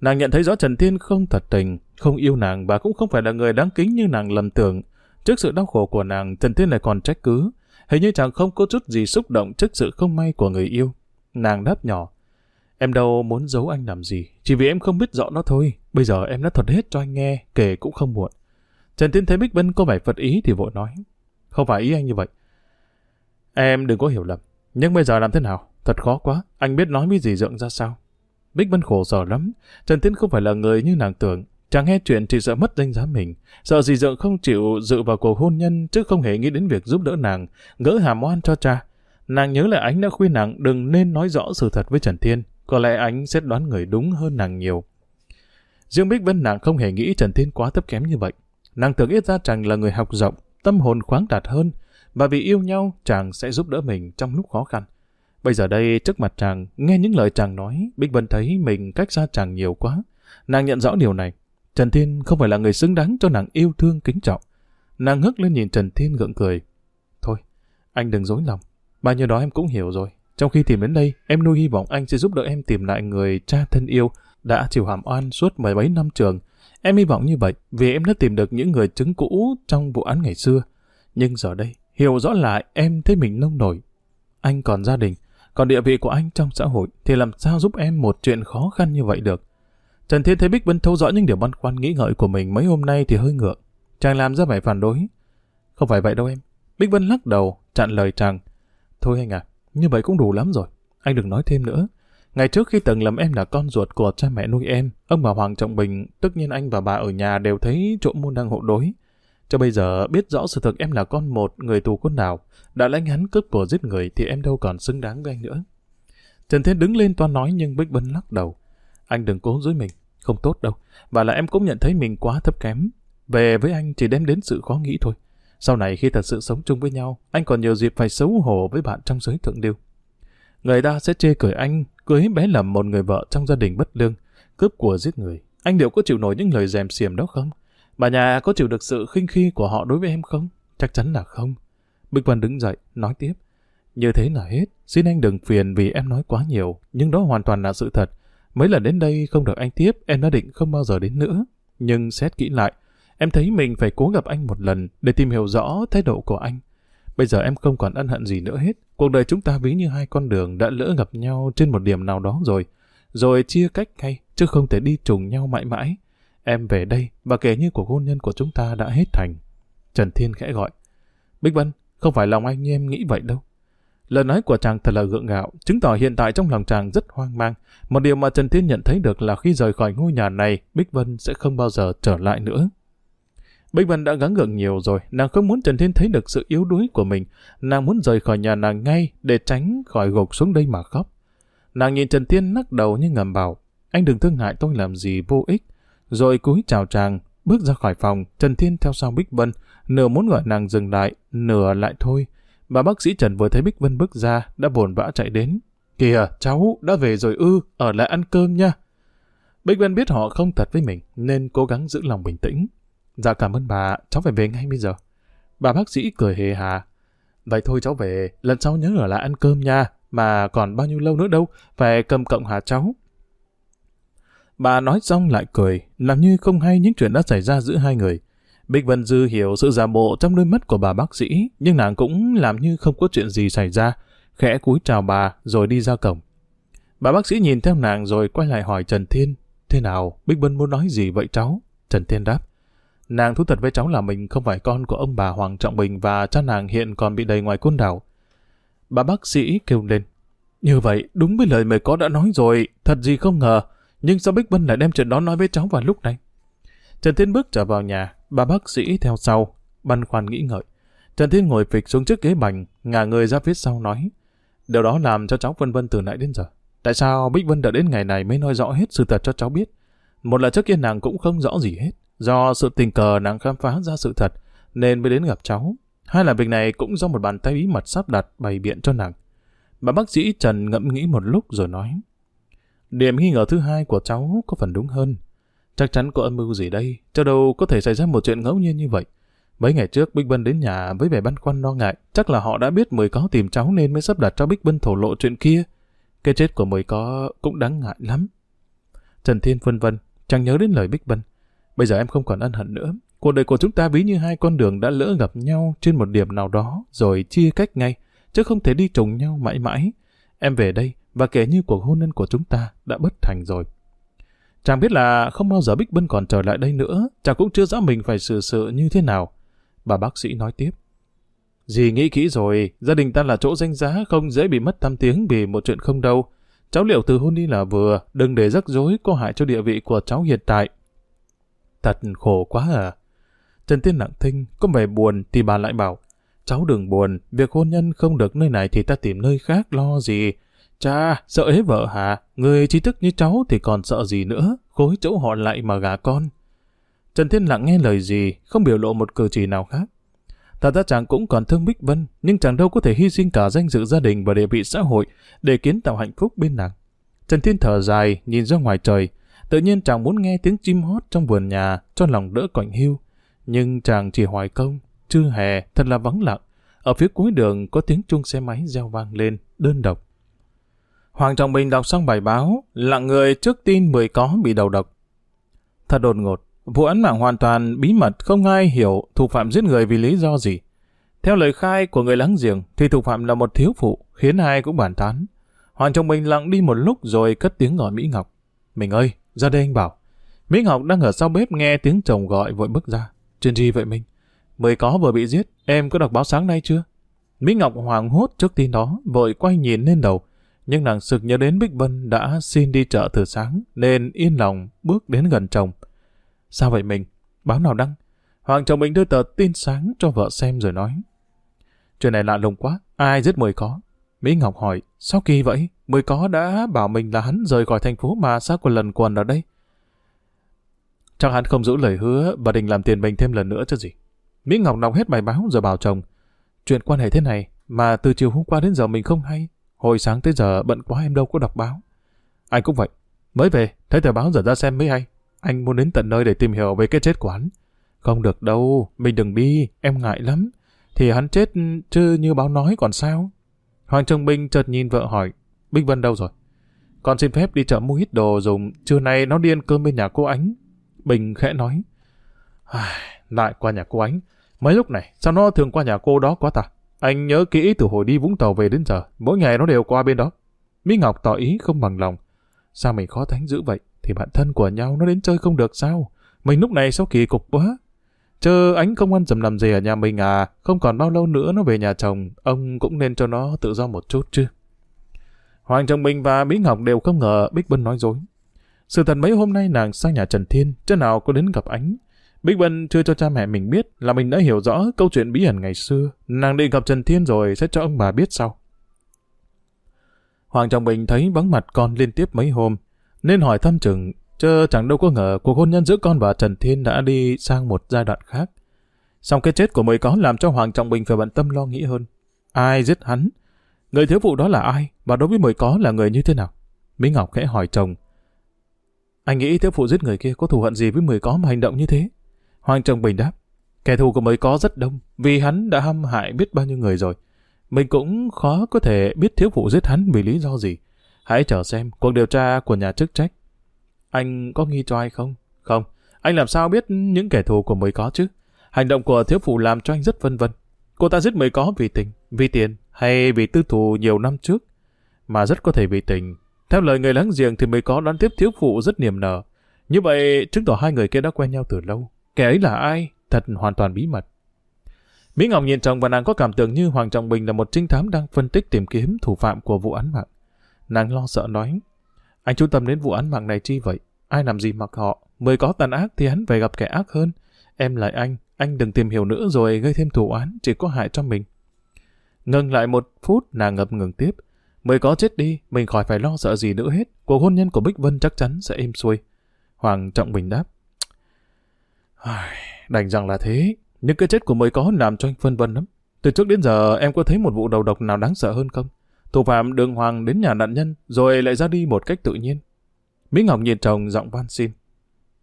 Nàng nhận thấy rõ Trần Thiên không thật tình, không yêu nàng và cũng không phải là người đáng kính như nàng lầm tưởng. Trước sự đau khổ của nàng, Trần Thiên lại còn trách cứ. Hình như chàng không có chút gì xúc động trước sự không may của người yêu. Nàng đáp nhỏ. Em đâu muốn giấu anh làm gì, chỉ vì em không biết rõ nó thôi. Bây giờ em đã thuật hết cho anh nghe, kể cũng không muộn. Trần Tiến thấy Bích Vân có vẻ phật ý thì vội nói. Không phải ý anh như vậy. Em đừng có hiểu lầm. Nhưng bây giờ làm thế nào? Thật khó quá. Anh biết nói với gì dượng ra sao? Bích Vân khổ sở lắm. Trần Tiến không phải là người như nàng tưởng. Chàng nghe chuyện chỉ sợ mất danh giá mình. Sợ gì dượng không chịu dự vào cuộc hôn nhân chứ không hề nghĩ đến việc giúp đỡ nàng, gỡ hàm oan cho cha. Nàng nhớ là anh đã khuyên nàng đừng nên nói rõ sự thật với Trần Thiên. Có lẽ anh sẽ đoán người đúng hơn nàng nhiều. Dương Bích Vân nàng không hề nghĩ Trần Thiên quá thấp kém như vậy. Nàng tưởng ít ra chàng là người học rộng, tâm hồn khoáng đạt hơn, và vì yêu nhau chàng sẽ giúp đỡ mình trong lúc khó khăn. Bây giờ đây trước mặt chàng, nghe những lời chàng nói, Bích Vân thấy mình cách xa chàng nhiều quá. Nàng nhận rõ điều này. Trần Thiên không phải là người xứng đáng cho nàng yêu thương kính trọng. Nàng ngước lên nhìn Trần Thiên gượng cười. Thôi, anh đừng dối lòng. Bao nhiêu đó em cũng hiểu rồi. Trong khi tìm đến đây, em nuôi hy vọng anh sẽ giúp đỡ em tìm lại người cha thân yêu đã chịu hàm oan suốt mười mấy năm trường. Em hy vọng như vậy vì em đã tìm được những người chứng cũ trong vụ án ngày xưa. Nhưng giờ đây, hiểu rõ lại em thấy mình nông nổi. Anh còn gia đình, còn địa vị của anh trong xã hội thì làm sao giúp em một chuyện khó khăn như vậy được. Trần Thiên thấy Bích Vân thấu rõ những điều băn khoăn nghĩ ngợi của mình mấy hôm nay thì hơi ngượng. Chàng làm ra vẻ phản đối. Không phải vậy đâu em. Bích Vân lắc đầu, chặn lời chàng. Thôi anh à, như vậy cũng đủ lắm rồi. Anh đừng nói thêm nữa. Ngày trước khi từng làm em là con ruột của cha mẹ nuôi em, ông bà Hoàng Trọng Bình, tất nhiên anh và bà ở nhà đều thấy chỗ môn đang hộ đối. Cho bây giờ biết rõ sự thật em là con một người tù quân đảo, đã lãnh hắn cướp của giết người thì em đâu còn xứng đáng với anh nữa. Trần Thiên đứng lên toan nói nhưng Bích bân lắc đầu. Anh đừng cố dối mình, không tốt đâu. Và là em cũng nhận thấy mình quá thấp kém. Về với anh chỉ đem đến sự khó nghĩ thôi. Sau này khi thật sự sống chung với nhau, anh còn nhiều dịp phải xấu hổ với bạn trong giới thượng lưu. Người ta sẽ chê cười anh, cưới bé lầm một người vợ trong gia đình bất lương, cướp của giết người. Anh liệu có chịu nổi những lời dèm xiềm đó không? Bà nhà có chịu được sự khinh khi của họ đối với em không? Chắc chắn là không. Bích Vân đứng dậy, nói tiếp. Như thế là hết, xin anh đừng phiền vì em nói quá nhiều, nhưng đó hoàn toàn là sự thật. Mấy lần đến đây không được anh tiếp, em đã định không bao giờ đến nữa. Nhưng xét kỹ lại, em thấy mình phải cố gặp anh một lần để tìm hiểu rõ thái độ của anh. Bây giờ em không còn ân hận gì nữa hết. Cuộc đời chúng ta ví như hai con đường đã lỡ gặp nhau trên một điểm nào đó rồi. Rồi chia cách ngay, chứ không thể đi trùng nhau mãi mãi. Em về đây và kể như cuộc hôn nhân của chúng ta đã hết thành. Trần Thiên khẽ gọi. Bích Vân, không phải lòng anh như em nghĩ vậy đâu. Lời nói của chàng thật là gượng gạo, chứng tỏ hiện tại trong lòng chàng rất hoang mang. Một điều mà Trần Thiên nhận thấy được là khi rời khỏi ngôi nhà này, Bích Vân sẽ không bao giờ trở lại nữa. Bích Vân đã gắng gượng nhiều rồi, nàng không muốn Trần Thiên thấy được sự yếu đuối của mình. Nàng muốn rời khỏi nhà nàng ngay để tránh khỏi gục xuống đây mà khóc. Nàng nhìn Trần Thiên nắc đầu như ngầm bảo, anh đừng thương hại tôi làm gì vô ích. Rồi cúi chào chàng, bước ra khỏi phòng, Trần Thiên theo sau Bích Vân, nửa muốn gọi nàng dừng lại, nửa lại thôi. Bà bác sĩ Trần vừa thấy Bích Vân bước ra, đã buồn bã chạy đến. Kìa, cháu đã về rồi ư, ở lại ăn cơm nha. Bích Vân biết họ không thật với mình, nên cố gắng giữ lòng bình tĩnh. Dạ cảm ơn bà, cháu phải về ngay bây giờ. Bà bác sĩ cười hề hà. Vậy thôi cháu về, lần sau nhớ ở lại ăn cơm nha, mà còn bao nhiêu lâu nữa đâu, phải cầm cộng hả cháu. Bà nói xong lại cười, làm như không hay những chuyện đã xảy ra giữa hai người. Bích Vân Dư hiểu sự giả bộ trong đôi mắt của bà bác sĩ, nhưng nàng cũng làm như không có chuyện gì xảy ra, khẽ cúi chào bà rồi đi ra cổng. Bà bác sĩ nhìn theo nàng rồi quay lại hỏi Trần Thiên, thế nào, Bích Vân muốn nói gì vậy cháu? Trần Thiên đáp, nàng thú thật với cháu là mình không phải con của ông bà Hoàng Trọng Bình và cha nàng hiện còn bị đầy ngoài côn đảo. Bà bác sĩ kêu lên, như vậy đúng với lời mày có đã nói rồi, thật gì không ngờ, nhưng sao Bích Vân lại đem chuyện đó nói với cháu vào lúc này? Trần Thiên bước trở vào nhà, bà bác sĩ theo sau, băn khoăn nghĩ ngợi. Trần Thiên ngồi phịch xuống chiếc ghế bành, ngả người ra phía sau nói. Điều đó làm cho cháu vân vân từ nãy đến giờ. Tại sao Bích Vân đợi đến ngày này mới nói rõ hết sự thật cho cháu biết? Một là trước kia nàng cũng không rõ gì hết. Do sự tình cờ nàng khám phá ra sự thật, nên mới đến gặp cháu. hay là việc này cũng do một bàn tay bí mật sắp đặt bày biện cho nàng. Bà bác sĩ Trần ngẫm nghĩ một lúc rồi nói. Điểm nghi ngờ thứ hai của cháu có phần đúng hơn. Chắc chắn có âm mưu gì đây, cho đâu có thể xảy ra một chuyện ngẫu nhiên như vậy. Mấy ngày trước Bích Vân đến nhà với vẻ băn khoăn lo ngại, chắc là họ đã biết Mười Có tìm cháu nên mới sắp đặt cho Bích Vân thổ lộ chuyện kia. Cái chết của Mười Có cũng đáng ngại lắm. Trần Thiên phân vân, chẳng nhớ đến lời Bích Vân. Bây giờ em không còn ân hận nữa. Cuộc đời của chúng ta ví như hai con đường đã lỡ gặp nhau trên một điểm nào đó rồi chia cách ngay, chứ không thể đi trùng nhau mãi mãi. Em về đây và kể như cuộc hôn nhân của chúng ta đã bất thành rồi. Chàng biết là không bao giờ Bích Bân còn trở lại đây nữa, chàng cũng chưa rõ mình phải xử sự như thế nào. Bà bác sĩ nói tiếp. Dì nghĩ kỹ rồi, gia đình ta là chỗ danh giá không dễ bị mất tam tiếng vì một chuyện không đâu. Cháu liệu từ hôn đi là vừa, đừng để rắc rối có hại cho địa vị của cháu hiện tại. Thật khổ quá à. Trần Tiên lặng thinh, có vẻ buồn thì bà lại bảo, cháu đừng buồn, việc hôn nhân không được nơi này thì ta tìm nơi khác lo gì. Cha, sợ ế vợ hả? Người trí thức như cháu thì còn sợ gì nữa, khối chỗ họ lại mà gà con. Trần Thiên lặng nghe lời gì, không biểu lộ một cử chỉ nào khác. Thật ra chàng cũng còn thương Bích Vân, nhưng chàng đâu có thể hy sinh cả danh dự gia đình và địa vị xã hội để kiến tạo hạnh phúc bên nàng. Trần Thiên thở dài, nhìn ra ngoài trời. Tự nhiên chàng muốn nghe tiếng chim hót trong vườn nhà, cho lòng đỡ quạnh hiu. Nhưng chàng chỉ hoài công, chưa hè, thật là vắng lặng. Ở phía cuối đường có tiếng chuông xe máy reo vang lên, đơn độc. Hoàng Trọng Bình đọc xong bài báo, lặng người trước tin mười có bị đầu độc. Thật đột ngột, vụ án mạng hoàn toàn bí mật không ai hiểu thủ phạm giết người vì lý do gì. Theo lời khai của người láng giềng thì thủ phạm là một thiếu phụ, khiến ai cũng bàn tán. Hoàng Trọng Bình lặng đi một lúc rồi cất tiếng gọi Mỹ Ngọc. Mình ơi, ra đây anh bảo. Mỹ Ngọc đang ở sau bếp nghe tiếng chồng gọi vội bước ra. Chuyện gì vậy mình? Mười có vừa bị giết, em có đọc báo sáng nay chưa? Mỹ Ngọc hoàng hốt trước tin đó, vội quay nhìn lên đầu nhưng nàng sực nhớ đến Bích Vân đã xin đi chợ từ sáng, nên yên lòng bước đến gần chồng. Sao vậy mình? Báo nào đăng? Hoàng chồng mình đưa tờ tin sáng cho vợ xem rồi nói. Chuyện này lạ lùng quá, ai giết Mười Có? Mỹ Ngọc hỏi, sao kỳ vậy? Mười Có đã bảo mình là hắn rời khỏi thành phố mà sao còn lần quần ở đây? Chắc hắn không giữ lời hứa và định làm tiền mình thêm lần nữa chứ gì. Mỹ Ngọc đọc hết bài báo rồi bảo chồng. Chuyện quan hệ thế này mà từ chiều hôm qua đến giờ mình không hay. Hồi sáng tới giờ bận quá em đâu có đọc báo. Anh cũng vậy. Mới về, thấy tờ báo giờ ra xem mới hay. Anh muốn đến tận nơi để tìm hiểu về cái chết của hắn. Không được đâu, mình đừng đi, em ngại lắm. Thì hắn chết chứ như báo nói còn sao? Hoàng Trung Bình chợt nhìn vợ hỏi, Bích Vân đâu rồi? Con xin phép đi chợ mua ít đồ dùng, trưa nay nó điên cơm bên nhà cô Ánh. Bình khẽ nói, lại qua nhà cô Ánh. Mấy lúc này, sao nó thường qua nhà cô đó quá ta? Anh nhớ kỹ từ hồi đi Vũng Tàu về đến giờ, mỗi ngày nó đều qua bên đó. Mỹ Ngọc tỏ ý không bằng lòng. Sao mình khó thánh dữ vậy? Thì bạn thân của nhau nó đến chơi không được sao? Mình lúc này sao kỳ cục quá. Chờ ánh công ăn dầm làm gì ở nhà mình à, không còn bao lâu nữa nó về nhà chồng, ông cũng nên cho nó tự do một chút chứ. Hoàng chồng mình và Mỹ Ngọc đều không ngờ Bích Vân nói dối. Sự thật mấy hôm nay nàng sang nhà Trần Thiên, chứ nào có đến gặp ánh. Bích Vân chưa cho cha mẹ mình biết là mình đã hiểu rõ câu chuyện bí ẩn ngày xưa. Nàng định gặp Trần Thiên rồi sẽ cho ông bà biết sau. Hoàng chồng mình thấy vắng mặt con liên tiếp mấy hôm, nên hỏi thăm chừng, chứ chẳng đâu có ngờ cuộc hôn nhân giữa con và Trần Thiên đã đi sang một giai đoạn khác. Xong cái chết của mười có làm cho Hoàng Trọng Bình phải bận tâm lo nghĩ hơn. Ai giết hắn? Người thiếu phụ đó là ai? Và đối với mười có là người như thế nào? Mỹ Ngọc khẽ hỏi chồng. Anh nghĩ thiếu phụ giết người kia có thù hận gì với mười có mà hành động như thế? Hoàng chồng Bình đáp. Kẻ thù của mười có rất đông, vì hắn đã hăm hại biết bao nhiêu người rồi. Mình cũng khó có thể biết thiếu phụ giết hắn vì lý do gì. Hãy chờ xem cuộc điều tra của nhà chức trách. Anh có nghi cho ai không? Không. Anh làm sao biết những kẻ thù của mới có chứ? Hành động của thiếu phụ làm cho anh rất vân vân. Cô ta giết mới có vì tình, vì tiền hay vì tư thù nhiều năm trước? Mà rất có thể vì tình. Theo lời người láng giềng thì mới có đón tiếp thiếu phụ rất niềm nở. Như vậy, chứng tỏ hai người kia đã quen nhau từ lâu. Kẻ ấy là ai? Thật hoàn toàn bí mật. Mỹ Ngọc nhìn chồng và nàng có cảm tưởng như Hoàng Trọng Bình là một trinh thám đang phân tích tìm kiếm thủ phạm của vụ án mạng. Nàng lo sợ nói, anh chú tâm đến vụ án mạng này chi vậy? Ai làm gì mặc họ? Mới có tàn ác thì hắn phải gặp kẻ ác hơn. Em lại anh, anh đừng tìm hiểu nữa rồi gây thêm thủ án, chỉ có hại cho mình. Ngừng lại một phút, nàng ngập ngừng tiếp. Mới có chết đi, mình khỏi phải lo sợ gì nữa hết. Cuộc hôn nhân của Bích Vân chắc chắn sẽ êm xuôi. Hoàng Trọng Bình đáp. Đành rằng là thế, nhưng cái chết của mới có làm cho anh phân vân lắm. Từ trước đến giờ em có thấy một vụ đầu độc nào đáng sợ hơn không? Thủ phạm đường hoàng đến nhà nạn nhân rồi lại ra đi một cách tự nhiên. Mỹ Ngọc nhìn chồng giọng van xin.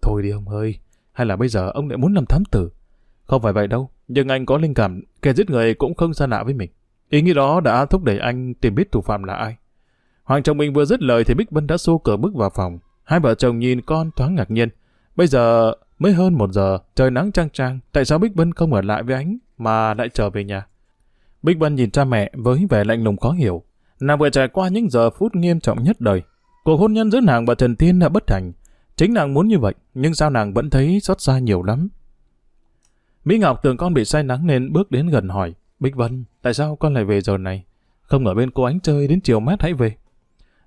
Thôi đi ông ơi, hay là bây giờ ông lại muốn làm thám tử? Không phải vậy đâu, nhưng anh có linh cảm kẻ giết người cũng không xa lạ với mình. Ý nghĩ đó đã thúc đẩy anh tìm biết thủ phạm là ai. Hoàng chồng mình vừa dứt lời thì Bích Vân đã xô cửa bước vào phòng. Hai vợ chồng nhìn con thoáng ngạc nhiên. Bây giờ mới hơn một giờ, trời nắng trang trang, tại sao Bích Vân không ở lại với anh mà lại trở về nhà? Bích Vân nhìn cha mẹ với vẻ lạnh lùng khó hiểu. Nàng vừa trải qua những giờ phút nghiêm trọng nhất đời. Cuộc hôn nhân giữa nàng và Trần Thiên đã bất thành. Chính nàng muốn như vậy, nhưng sao nàng vẫn thấy xót xa nhiều lắm. Mỹ Ngọc tưởng con bị say nắng nên bước đến gần hỏi. Bích Vân, tại sao con lại về giờ này? Không ở bên cô ánh chơi đến chiều mát hãy về.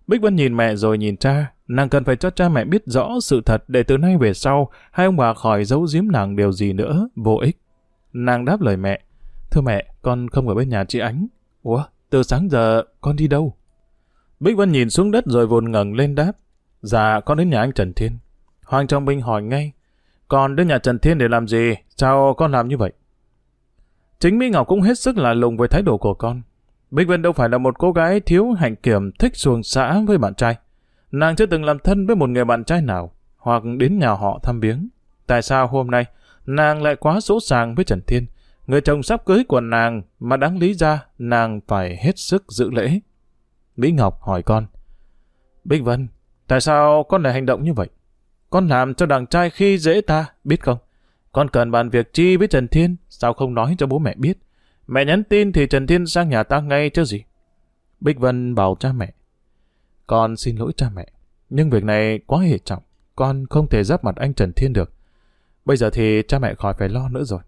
Bích Vân nhìn mẹ rồi nhìn cha. Nàng cần phải cho cha mẹ biết rõ sự thật để từ nay về sau hai ông bà khỏi giấu giếm nàng điều gì nữa, vô ích. Nàng đáp lời mẹ. Thưa mẹ, con không ở bên nhà chị Ánh. Ủa, từ sáng giờ con đi đâu? Bích Vân nhìn xuống đất rồi vồn ngẩng lên đáp. Dạ, con đến nhà anh Trần Thiên. Hoàng Trọng Bình hỏi ngay. Con đến nhà Trần Thiên để làm gì? Sao con làm như vậy? Chính Mỹ Ngọc cũng hết sức là lùng với thái độ của con. Bích Vân đâu phải là một cô gái thiếu hạnh kiểm thích xuồng xã với bạn trai. Nàng chưa từng làm thân với một người bạn trai nào, hoặc đến nhà họ thăm viếng. Tại sao hôm nay, nàng lại quá sỗ sàng với Trần Thiên, người chồng sắp cưới của nàng mà đáng lý ra nàng phải hết sức giữ lễ. Mỹ Ngọc hỏi con, Bích Vân, tại sao con lại hành động như vậy? Con làm cho đàn trai khi dễ ta, biết không? Con cần bàn việc chi với Trần Thiên, sao không nói cho bố mẹ biết? Mẹ nhắn tin thì Trần Thiên sang nhà ta ngay chứ gì? Bích Vân bảo cha mẹ. Con xin lỗi cha mẹ, nhưng việc này quá hệ trọng, con không thể giáp mặt anh Trần Thiên được. Bây giờ thì cha mẹ khỏi phải lo nữa rồi.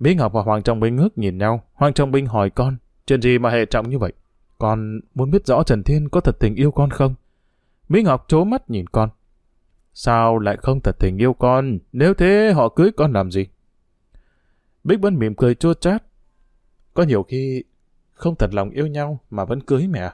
Mỹ Ngọc và Hoàng Trọng Bình ngước nhìn nhau, Hoàng Trọng Bình hỏi con, chuyện gì mà hệ trọng như vậy? Con muốn biết rõ Trần Thiên có thật tình yêu con không? Mỹ Ngọc trố mắt nhìn con. Sao lại không thật tình yêu con? Nếu thế họ cưới con làm gì? Bích Vân mỉm cười chua chát. Có nhiều khi không thật lòng yêu nhau mà vẫn cưới mẹ.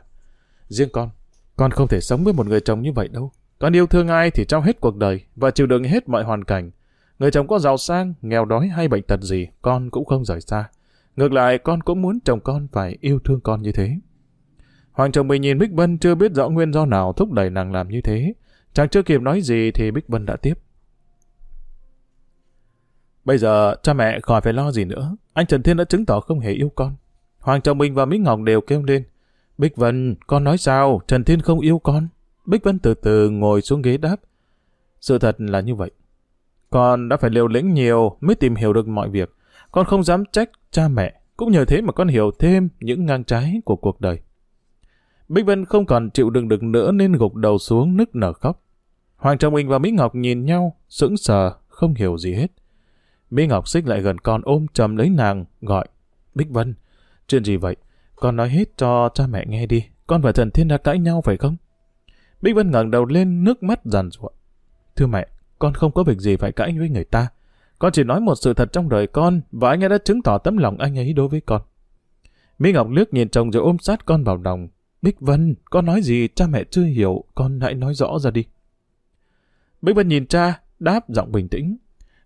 Riêng con, con không thể sống với một người chồng như vậy đâu. Con yêu thương ai thì trao hết cuộc đời và chịu đựng hết mọi hoàn cảnh. Người chồng có giàu sang, nghèo đói hay bệnh tật gì, con cũng không rời xa. Ngược lại, con cũng muốn chồng con phải yêu thương con như thế. Hoàng chồng mình nhìn Bích Vân chưa biết rõ nguyên do nào thúc đẩy nàng làm như thế. Chàng chưa kịp nói gì thì Bích Vân đã tiếp. Bây giờ cha mẹ khỏi phải lo gì nữa. Anh Trần Thiên đã chứng tỏ không hề yêu con. Hoàng Trọng Minh và Mỹ Ngọc đều kêu lên. Bích Vân, con nói sao? Trần Thiên không yêu con. Bích Vân từ từ ngồi xuống ghế đáp. Sự thật là như vậy. Con đã phải liều lĩnh nhiều mới tìm hiểu được mọi việc. Con không dám trách cha mẹ. Cũng nhờ thế mà con hiểu thêm những ngang trái của cuộc đời. Bích Vân không còn chịu đựng được nữa nên gục đầu xuống nức nở khóc. Hoàng Trọng Minh và Mỹ Ngọc nhìn nhau, sững sờ, không hiểu gì hết. Mỹ Ngọc xích lại gần con ôm chầm lấy nàng, gọi. Bích Vân, chuyện gì vậy? Con nói hết cho cha mẹ nghe đi. Con và Trần Thiên đã cãi nhau phải không? Bích Vân ngẩng đầu lên nước mắt giàn ruộng. Thưa mẹ, con không có việc gì phải cãi với người ta. Con chỉ nói một sự thật trong đời con và anh ấy đã chứng tỏ tấm lòng anh ấy đối với con. Mỹ Ngọc liếc nhìn chồng rồi ôm sát con vào lòng. Bích Vân, con nói gì cha mẹ chưa hiểu, con hãy nói rõ ra đi. Bích Vân nhìn cha, đáp giọng bình tĩnh.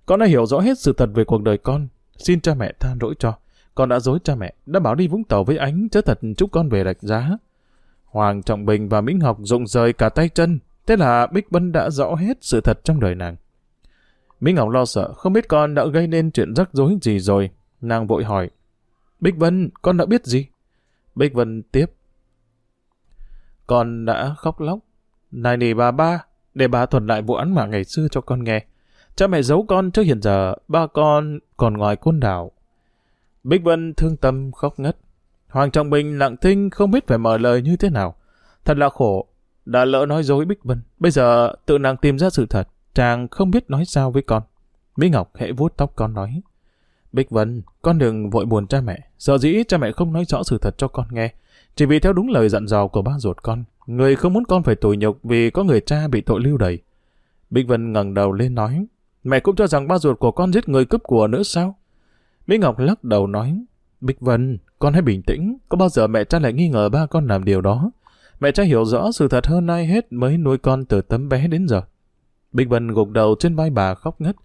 Con đã hiểu rõ hết sự thật về cuộc đời con. Xin cha mẹ tha lỗi cho. Con đã dối cha mẹ, đã bảo đi Vũng Tàu với ánh, chớ thật chúc con về rạch giá. Hoàng Trọng Bình và Minh Ngọc rụng rời cả tay chân, thế là Bích Vân đã rõ hết sự thật trong đời nàng. Minh Ngọc lo sợ, không biết con đã gây nên chuyện rắc rối gì rồi. Nàng vội hỏi, Bích Vân, con đã biết gì? Bích Vân tiếp, con đã khóc lóc. Này nỉ bà ba, để bà thuật lại vụ án mạng ngày xưa cho con nghe. Cha mẹ giấu con trước hiện giờ, ba con còn ngoài côn đảo. Bích Vân thương tâm khóc ngất. Hoàng Trọng Bình lặng thinh không biết phải mở lời như thế nào. Thật là khổ, đã lỡ nói dối Bích Vân. Bây giờ tự nàng tìm ra sự thật, chàng không biết nói sao với con. Mỹ Ngọc hệ vuốt tóc con nói. Bích Vân, con đừng vội buồn cha mẹ. Sợ dĩ cha mẹ không nói rõ sự thật cho con nghe. Chỉ vì theo đúng lời dặn dò của ba ruột con. Người không muốn con phải tủi nhục vì có người cha bị tội lưu đày. Bích Vân ngẩng đầu lên nói. Mẹ cũng cho rằng ba ruột của con giết người cướp của nữa sao? Mỹ Ngọc lắc đầu nói. Bích Vân, con hãy bình tĩnh. Có bao giờ mẹ cha lại nghi ngờ ba con làm điều đó? Mẹ cha hiểu rõ sự thật hơn ai hết mới nuôi con từ tấm bé đến giờ. Bích Vân gục đầu trên vai bà khóc ngất.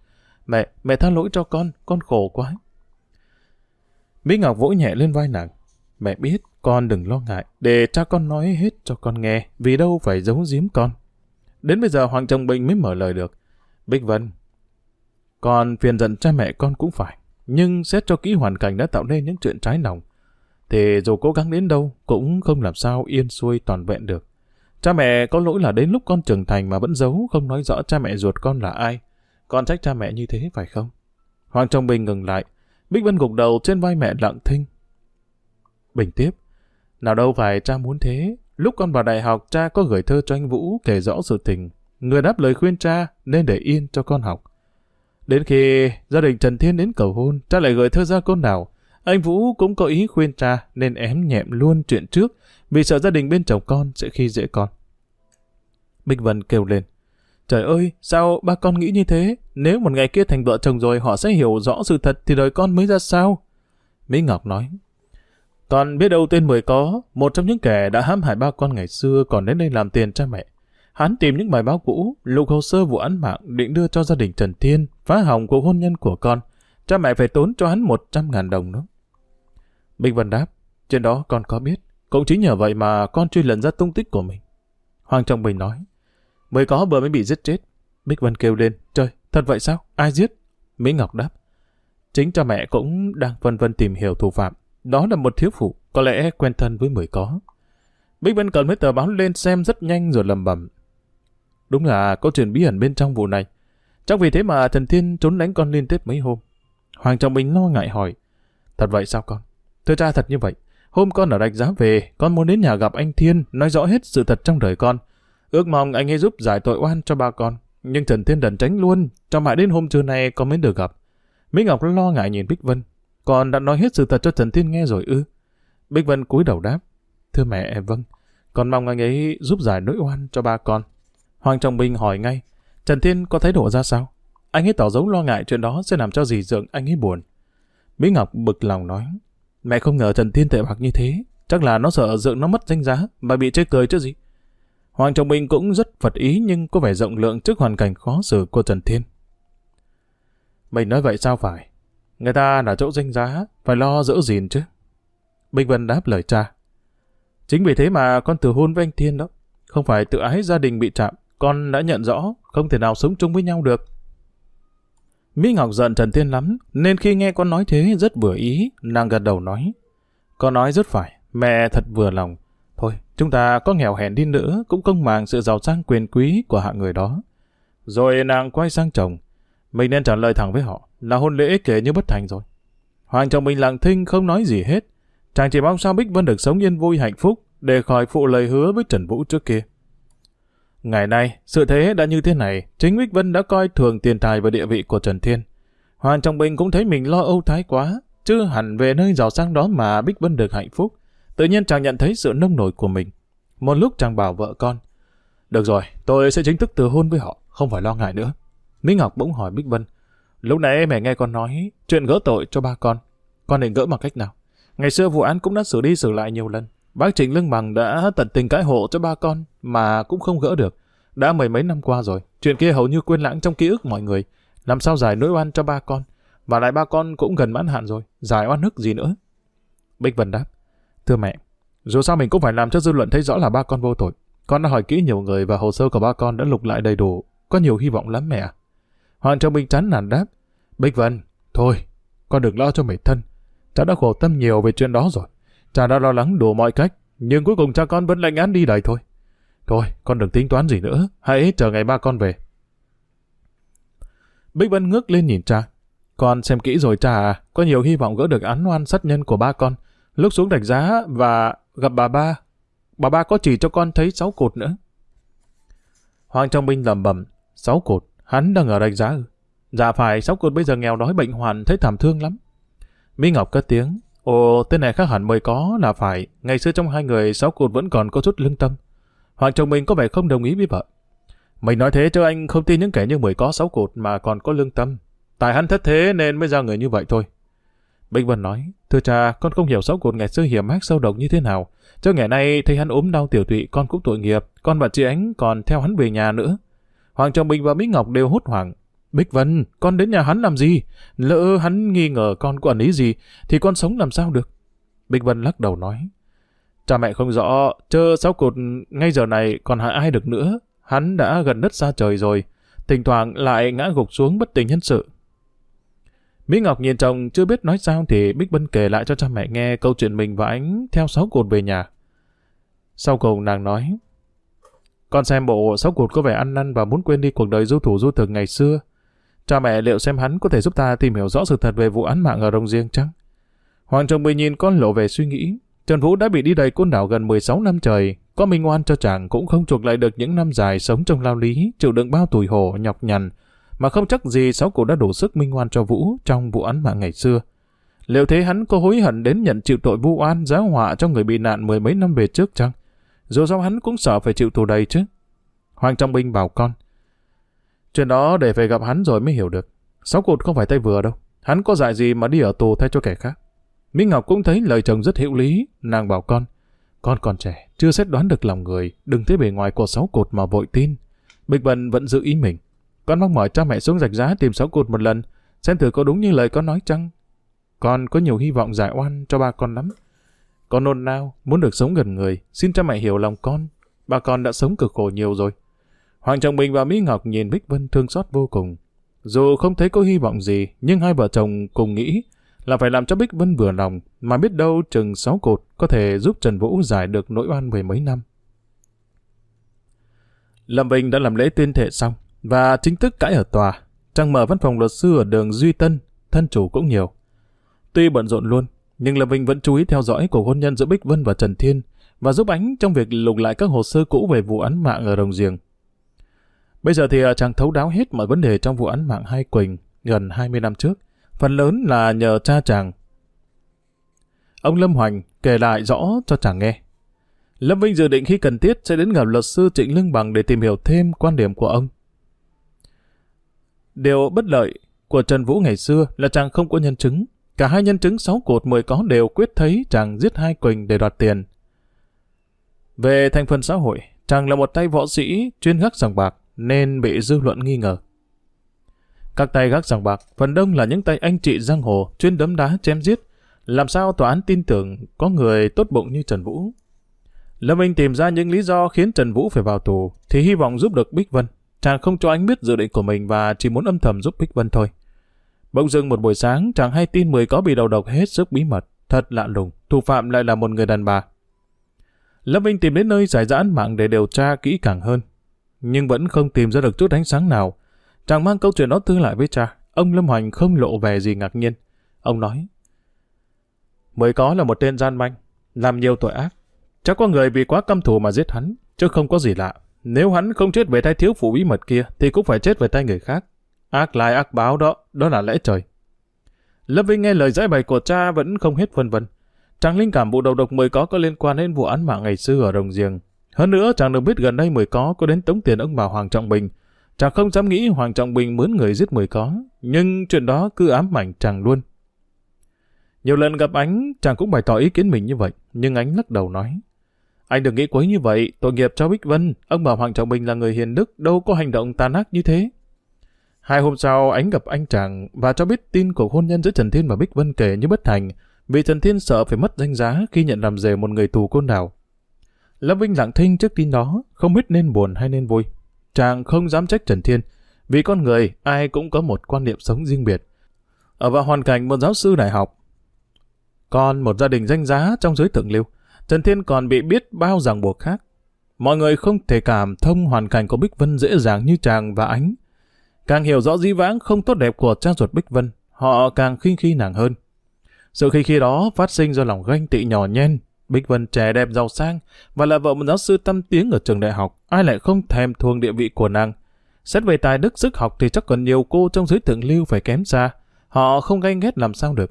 Mẹ, mẹ tha lỗi cho con, con khổ quá. Mỹ Ngọc vỗ nhẹ lên vai nàng. Mẹ biết, con đừng lo ngại, để cha con nói hết cho con nghe, vì đâu phải giấu giếm con. Đến bây giờ Hoàng Trọng Bình mới mở lời được. Bích Vân, con phiền giận cha mẹ con cũng phải, nhưng xét cho kỹ hoàn cảnh đã tạo nên những chuyện trái lòng, thì dù cố gắng đến đâu cũng không làm sao yên xuôi toàn vẹn được. Cha mẹ có lỗi là đến lúc con trưởng thành mà vẫn giấu không nói rõ cha mẹ ruột con là ai. Con trách cha mẹ như thế phải không? Hoàng Trọng Bình ngừng lại. Bích Vân gục đầu trên vai mẹ lặng thinh. Bình tiếp. Nào đâu phải cha muốn thế. Lúc con vào đại học, cha có gửi thơ cho anh Vũ kể rõ sự tình. Người đáp lời khuyên cha nên để yên cho con học. Đến khi gia đình Trần Thiên đến cầu hôn, cha lại gửi thơ ra con nào. Anh Vũ cũng có ý khuyên cha nên ém nhẹm luôn chuyện trước vì sợ gia đình bên chồng con sẽ khi dễ con. Bích Vân kêu lên. Trời ơi, sao ba con nghĩ như thế? Nếu một ngày kia thành vợ chồng rồi họ sẽ hiểu rõ sự thật thì đời con mới ra sao? Mỹ Ngọc nói. Con biết đâu tên Mười có, một trong những kẻ đã hãm hại ba con ngày xưa còn đến đây làm tiền cha mẹ. Hắn tìm những bài báo cũ, lục hồ sơ vụ án mạng định đưa cho gia đình Trần Thiên, phá hỏng cuộc hôn nhân của con. Cha mẹ phải tốn cho hắn 100 ngàn đồng đó bình Vân đáp, trên đó con có biết. Cũng chính nhờ vậy mà con truy lần ra tung tích của mình. Hoàng Trọng Bình nói, mới có vừa mới bị giết chết. Bích Vân kêu lên, trời, thật vậy sao? Ai giết? Mỹ Ngọc đáp, chính cha mẹ cũng đang vân vân tìm hiểu thủ phạm. Đó là một thiếu phụ, có lẽ quen thân với mười có. Bích Vân cầm mấy tờ báo lên xem rất nhanh rồi lầm bầm. Đúng là có chuyện bí ẩn bên trong vụ này. Chắc vì thế mà thần thiên trốn đánh con liên tiếp mấy hôm. Hoàng Trọng Bình lo ngại hỏi. Thật vậy sao con? Thưa cha thật như vậy. Hôm con ở Đạch giá về, con muốn đến nhà gặp anh Thiên, nói rõ hết sự thật trong đời con. Ước mong anh ấy giúp giải tội oan cho ba con. Nhưng Trần Thiên đần tránh luôn, cho mãi đến hôm trưa nay con mới được gặp. Mỹ Ngọc lo ngại nhìn Bích Vân. Con đã nói hết sự thật cho Trần Thiên nghe rồi ư? Bích Vân cúi đầu đáp. Thưa mẹ, vâng. Con mong anh ấy giúp giải nỗi oan cho ba con. Hoàng Trọng Bình hỏi ngay. Trần Thiên có thái độ ra sao? Anh ấy tỏ dấu lo ngại chuyện đó sẽ làm cho dì dượng anh ấy buồn. Mỹ Ngọc bực lòng nói. Mẹ không ngờ Trần Thiên tệ bạc như thế. Chắc là nó sợ dượng nó mất danh giá mà bị chê cười chứ gì. Hoàng Trọng Bình cũng rất phật ý nhưng có vẻ rộng lượng trước hoàn cảnh khó xử của Trần Thiên. Mình nói vậy sao phải? Người ta là chỗ danh giá, phải lo giữ gìn chứ. Bình Vân đáp lời cha. Chính vì thế mà con từ hôn với anh Thiên đó. Không phải tự ái gia đình bị chạm, con đã nhận rõ, không thể nào sống chung với nhau được. Mỹ Ngọc giận Trần Thiên lắm, nên khi nghe con nói thế rất vừa ý, nàng gật đầu nói. Con nói rất phải, mẹ thật vừa lòng. Thôi, chúng ta có nghèo hèn đi nữa, cũng công màng sự giàu sang quyền quý của hạng người đó. Rồi nàng quay sang chồng. Mình nên trả lời thẳng với họ, là hôn lễ kể như bất thành rồi. Hoàng chồng mình lặng thinh không nói gì hết. Chàng chỉ mong sao Bích Vân được sống yên vui hạnh phúc để khỏi phụ lời hứa với Trần Vũ trước kia. Ngày nay, sự thế đã như thế này, chính Bích Vân đã coi thường tiền tài và địa vị của Trần Thiên. Hoàng chồng Bình cũng thấy mình lo âu thái quá, chứ hẳn về nơi giàu sang đó mà Bích Vân được hạnh phúc. Tự nhiên chàng nhận thấy sự nông nổi của mình. Một lúc chàng bảo vợ con, được rồi, tôi sẽ chính thức từ hôn với họ, không phải lo ngại nữa. Mỹ Ngọc bỗng hỏi Bích Vân, lúc nãy mẹ nghe con nói chuyện gỡ tội cho ba con. Con định gỡ bằng cách nào? Ngày xưa vụ án cũng đã xử đi xử lại nhiều lần. Bác Trịnh Lương Bằng đã tận tình cãi hộ cho ba con mà cũng không gỡ được. Đã mười mấy năm qua rồi, chuyện kia hầu như quên lãng trong ký ức mọi người. Làm sao giải nỗi oan cho ba con? Và lại ba con cũng gần mãn hạn rồi, giải oan hức gì nữa? Bích Vân đáp, thưa mẹ, dù sao mình cũng phải làm cho dư luận thấy rõ là ba con vô tội. Con đã hỏi kỹ nhiều người và hồ sơ của ba con đã lục lại đầy đủ. Có nhiều hy vọng lắm mẹ. Hoàng Trọng Minh chán nản đáp. Bích Vân, thôi, con đừng lo cho mẹ thân. Cha đã khổ tâm nhiều về chuyện đó rồi. Cha đã lo lắng đủ mọi cách, nhưng cuối cùng cha con vẫn lệnh án đi đầy thôi. Thôi, con đừng tính toán gì nữa, hãy chờ ngày ba con về. Bích Vân ngước lên nhìn cha. Con xem kỹ rồi cha à, có nhiều hy vọng gỡ được án oan sát nhân của ba con. Lúc xuống đạch giá và gặp bà ba, bà ba có chỉ cho con thấy sáu cột nữa. Hoàng Trọng Minh lầm bầm, sáu cột, hắn đang ở rạch giá ư? Dạ phải, sáu cột bây giờ nghèo đói bệnh hoàn thấy thảm thương lắm. Mỹ Ngọc cất tiếng, ồ, tên này khác hẳn mới có là phải, ngày xưa trong hai người sáu cột vẫn còn có chút lương tâm. Hoàng chồng mình có vẻ không đồng ý với vợ. Mình nói thế cho anh không tin những kẻ như mười có sáu cột mà còn có lương tâm. Tại hắn thất thế nên mới ra người như vậy thôi. Bích Vân nói, thưa cha, con không hiểu sáu cột ngày xưa hiểm ác sâu độc như thế nào. Cho ngày nay thấy hắn ốm đau tiểu tụy, con cũng tội nghiệp, con và chị Ánh còn theo hắn về nhà nữa. Hoàng Trọng Bình và Mỹ Ngọc đều hốt hoảng. Bích Vân, con đến nhà hắn làm gì? Lỡ hắn nghi ngờ con quản lý gì, thì con sống làm sao được? Bích Vân lắc đầu nói, cha mẹ không rõ, chơ sáu cột ngay giờ này còn hại ai được nữa. Hắn đã gần đất xa trời rồi, thỉnh thoảng lại ngã gục xuống bất tỉnh nhân sự. Mỹ Ngọc nhìn chồng chưa biết nói sao thì Bích Vân kể lại cho cha mẹ nghe câu chuyện mình và ánh theo sáu cột về nhà. Sau cùng nàng nói, con xem bộ sáu cụt có vẻ ăn năn và muốn quên đi cuộc đời du thủ du thực ngày xưa. Cha mẹ liệu xem hắn có thể giúp ta tìm hiểu rõ sự thật về vụ án mạng ở Đông Riêng chăng? Hoàng chồng Bình nhìn con lộ về suy nghĩ. Trần Vũ đã bị đi đầy côn đảo gần 16 năm trời. Có minh oan cho chàng cũng không chuộc lại được những năm dài sống trong lao lý, chịu đựng bao tuổi hổ, nhọc nhằn, mà không chắc gì sáu cụ đã đủ sức minh oan cho Vũ trong vụ án mạng ngày xưa. Liệu thế hắn có hối hận đến nhận chịu tội vu oan giáo họa cho người bị nạn mười mấy năm về trước chăng? Dù sao hắn cũng sợ phải chịu tù đầy chứ. Hoàng Trong Binh bảo con. Chuyện đó để phải gặp hắn rồi mới hiểu được. Sáu cột không phải tay vừa đâu. Hắn có dạy gì mà đi ở tù thay cho kẻ khác. Minh Ngọc cũng thấy lời chồng rất hữu lý. Nàng bảo con. Con còn trẻ, chưa xét đoán được lòng người. Đừng thấy bề ngoài của sáu cột mà vội tin. Bịch Bần vẫn giữ ý mình. Con mong mỏi cha mẹ xuống rạch giá tìm sáu cột một lần, xem thử có đúng như lời con nói chăng. Con có nhiều hy vọng giải oan cho ba con lắm. Con nôn nao, muốn được sống gần người, xin cha mẹ hiểu lòng con. bà con đã sống cực khổ nhiều rồi. Hoàng Trọng Bình và Mỹ Ngọc nhìn Bích Vân thương xót vô cùng. Dù không thấy có hy vọng gì, nhưng hai vợ chồng cùng nghĩ là phải làm cho Bích Vân vừa lòng, mà biết đâu chừng sáu cột có thể giúp Trần Vũ giải được nỗi oan về mấy năm. Lâm Bình đã làm lễ tuyên thệ xong, và chính thức cãi ở tòa. Trang mở văn phòng luật sư ở đường Duy Tân, thân chủ cũng nhiều. Tuy bận rộn luôn, nhưng Lâm Vinh vẫn chú ý theo dõi cuộc hôn nhân giữa Bích Vân và Trần Thiên và giúp ánh trong việc lục lại các hồ sơ cũ về vụ án mạng ở Đồng Giềng. Bây giờ thì à, chàng thấu đáo hết mọi vấn đề trong vụ án mạng Hai Quỳnh gần 20 năm trước, phần lớn là nhờ cha chàng. Ông Lâm Hoành kể lại rõ cho chàng nghe. Lâm Vinh dự định khi cần thiết sẽ đến gặp luật sư Trịnh Lương Bằng để tìm hiểu thêm quan điểm của ông. Điều bất lợi của Trần Vũ ngày xưa là chàng không có nhân chứng. Cả hai nhân chứng sáu cột mười có đều quyết thấy chàng giết hai Quỳnh để đoạt tiền. Về thành phần xã hội, chàng là một tay võ sĩ chuyên gác sòng bạc nên bị dư luận nghi ngờ. Các tay gác sòng bạc phần đông là những tay anh chị giang hồ chuyên đấm đá chém giết. Làm sao tòa án tin tưởng có người tốt bụng như Trần Vũ? Lâm Minh tìm ra những lý do khiến Trần Vũ phải vào tù thì hy vọng giúp được Bích Vân. Chàng không cho anh biết dự định của mình và chỉ muốn âm thầm giúp Bích Vân thôi. Bỗng dưng một buổi sáng, chàng hay tin mười có bị đầu độc hết sức bí mật. Thật lạ lùng, thủ phạm lại là một người đàn bà. Lâm Vinh tìm đến nơi giải giãn mạng để điều tra kỹ càng hơn. Nhưng vẫn không tìm ra được chút ánh sáng nào. Chàng mang câu chuyện đó tư lại với cha. Ông Lâm Hoành không lộ vẻ gì ngạc nhiên. Ông nói, Mới có là một tên gian manh, làm nhiều tội ác. Chắc có người vì quá căm thù mà giết hắn, chứ không có gì lạ. Nếu hắn không chết về tay thiếu phụ bí mật kia, thì cũng phải chết về tay người khác. Ác lai ác báo đó, đó là lẽ trời. Lâm Vinh nghe lời giải bày của cha vẫn không hết vân vân. Chàng linh cảm vụ đầu độc mười có có liên quan đến vụ án mạng ngày xưa ở Đồng Giềng. Hơn nữa, chàng được biết gần đây mười có có đến tống tiền ông bà Hoàng Trọng Bình. Chàng không dám nghĩ Hoàng Trọng Bình mướn người giết mười có, nhưng chuyện đó cứ ám ảnh chàng luôn. Nhiều lần gặp ánh, chàng cũng bày tỏ ý kiến mình như vậy, nhưng ánh lắc đầu nói. Anh đừng nghĩ quấy như vậy, tội nghiệp cho Bích Vân, ông bà Hoàng Trọng Bình là người hiền đức, đâu có hành động tàn ác như thế. Hai hôm sau, ánh gặp anh chàng và cho biết tin cuộc hôn nhân giữa Trần Thiên và Bích Vân kể như bất thành, vì Trần Thiên sợ phải mất danh giá khi nhận làm rể một người tù côn đảo. Lâm Vinh lặng thinh trước tin đó, không biết nên buồn hay nên vui. Chàng không dám trách Trần Thiên, vì con người ai cũng có một quan niệm sống riêng biệt. Ở vào hoàn cảnh một giáo sư đại học, còn một gia đình danh giá trong giới thượng lưu, Trần Thiên còn bị biết bao ràng buộc khác. Mọi người không thể cảm thông hoàn cảnh của Bích Vân dễ dàng như chàng và ánh. Càng hiểu rõ di vãng không tốt đẹp của cha ruột Bích Vân, họ càng khinh khi nàng hơn. Sự khinh khi đó phát sinh do lòng ganh tị nhỏ nhen. Bích Vân trẻ đẹp giàu sang và là vợ một giáo sư tâm tiếng ở trường đại học. Ai lại không thèm thuồng địa vị của nàng. Xét về tài đức sức học thì chắc còn nhiều cô trong giới thượng lưu phải kém xa. Họ không ganh ghét làm sao được.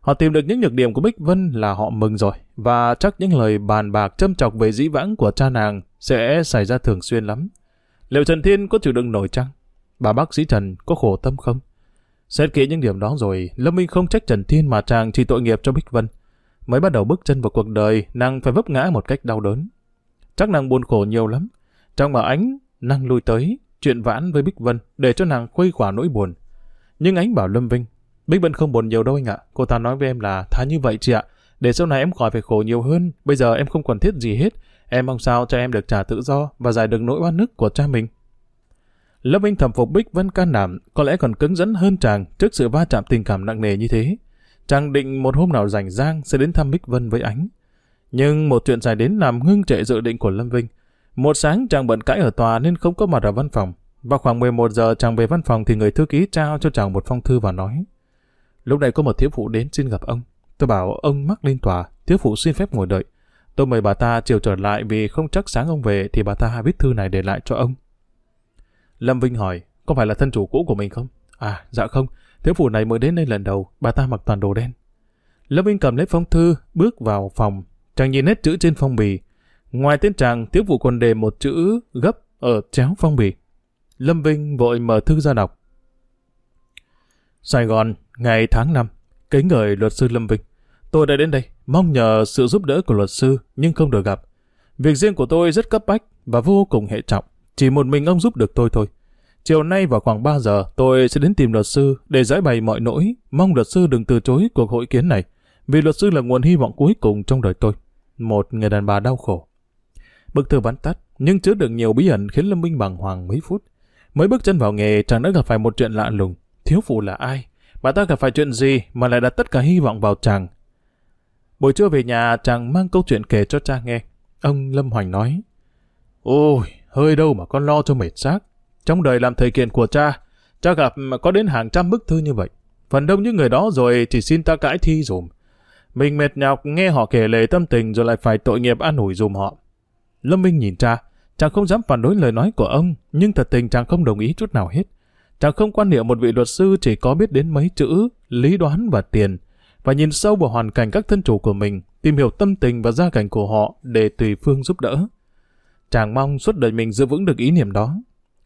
Họ tìm được những nhược điểm của Bích Vân là họ mừng rồi. Và chắc những lời bàn bạc châm chọc về dĩ vãng của cha nàng sẽ xảy ra thường xuyên lắm. Liệu Trần Thiên có chịu đựng nổi chăng? Bà bác sĩ Trần có khổ tâm không? Xét kỹ những điểm đó rồi, Lâm Minh không trách Trần Thiên mà chàng chỉ tội nghiệp cho Bích Vân. Mới bắt đầu bước chân vào cuộc đời, nàng phải vấp ngã một cách đau đớn. Chắc nàng buồn khổ nhiều lắm. Trong mà ánh, nàng lui tới, chuyện vãn với Bích Vân để cho nàng khuây khỏa nỗi buồn. Nhưng ánh bảo Lâm Vinh, Bích Vân không buồn nhiều đâu anh ạ. Cô ta nói với em là thà như vậy chị ạ. Để sau này em khỏi phải khổ nhiều hơn. Bây giờ em không còn thiết gì hết. Em mong sao cho em được trả tự do và giải được nỗi oan nức của cha mình. Lâm Vinh thầm phục Bích Vân can đảm, có lẽ còn cứng rắn hơn chàng trước sự va chạm tình cảm nặng nề như thế. Chàng định một hôm nào rảnh rang sẽ đến thăm Bích Vân với ánh. Nhưng một chuyện dài đến làm ngưng trệ dự định của Lâm Vinh. Một sáng chàng bận cãi ở tòa nên không có mặt ở văn phòng. Vào khoảng 11 giờ chàng về văn phòng thì người thư ký trao cho chàng một phong thư và nói. Lúc này có một thiếu phụ đến xin gặp ông. Tôi bảo ông mắc lên tòa, thiếu phụ xin phép ngồi đợi. Tôi mời bà ta chiều trở lại vì không chắc sáng ông về thì bà ta viết thư này để lại cho ông. Lâm Vinh hỏi, có phải là thân chủ cũ của mình không? À, dạ không, thiếu phụ này mới đến đây lần đầu, bà ta mặc toàn đồ đen. Lâm Vinh cầm lấy phong thư, bước vào phòng, chàng nhìn nét chữ trên phong bì. Ngoài tên chàng, thiếu phụ còn đề một chữ gấp ở chéo phong bì. Lâm Vinh vội mở thư ra đọc. Sài Gòn, ngày tháng 5, kính gửi luật sư Lâm Vinh. Tôi đã đến đây, mong nhờ sự giúp đỡ của luật sư, nhưng không được gặp. Việc riêng của tôi rất cấp bách và vô cùng hệ trọng. Chỉ một mình ông giúp được tôi thôi. Chiều nay vào khoảng 3 giờ, tôi sẽ đến tìm luật sư để giải bày mọi nỗi. Mong luật sư đừng từ chối cuộc hội kiến này, vì luật sư là nguồn hy vọng cuối cùng trong đời tôi. Một người đàn bà đau khổ. Bức thư bắn tắt, nhưng chứa đựng nhiều bí ẩn khiến Lâm Minh bàng hoàng mấy phút. Mới bước chân vào nghề, chàng đã gặp phải một chuyện lạ lùng. Thiếu phụ là ai? Bà ta gặp phải chuyện gì mà lại đặt tất cả hy vọng vào chàng? Buổi trưa về nhà, chàng mang câu chuyện kể cho cha nghe. Ông Lâm Hoành nói, Ôi, hơi đâu mà con lo cho mệt xác. Trong đời làm thầy kiện của cha, cha gặp mà có đến hàng trăm bức thư như vậy. Phần đông những người đó rồi chỉ xin ta cãi thi dùm. Mình mệt nhọc nghe họ kể lệ tâm tình rồi lại phải tội nghiệp an ủi dùm họ. Lâm Minh nhìn cha, chàng không dám phản đối lời nói của ông, nhưng thật tình chàng không đồng ý chút nào hết. Chàng không quan niệm một vị luật sư chỉ có biết đến mấy chữ, lý đoán và tiền, và nhìn sâu vào hoàn cảnh các thân chủ của mình, tìm hiểu tâm tình và gia cảnh của họ để tùy phương giúp đỡ. Chàng mong suốt đời mình giữ vững được ý niệm đó.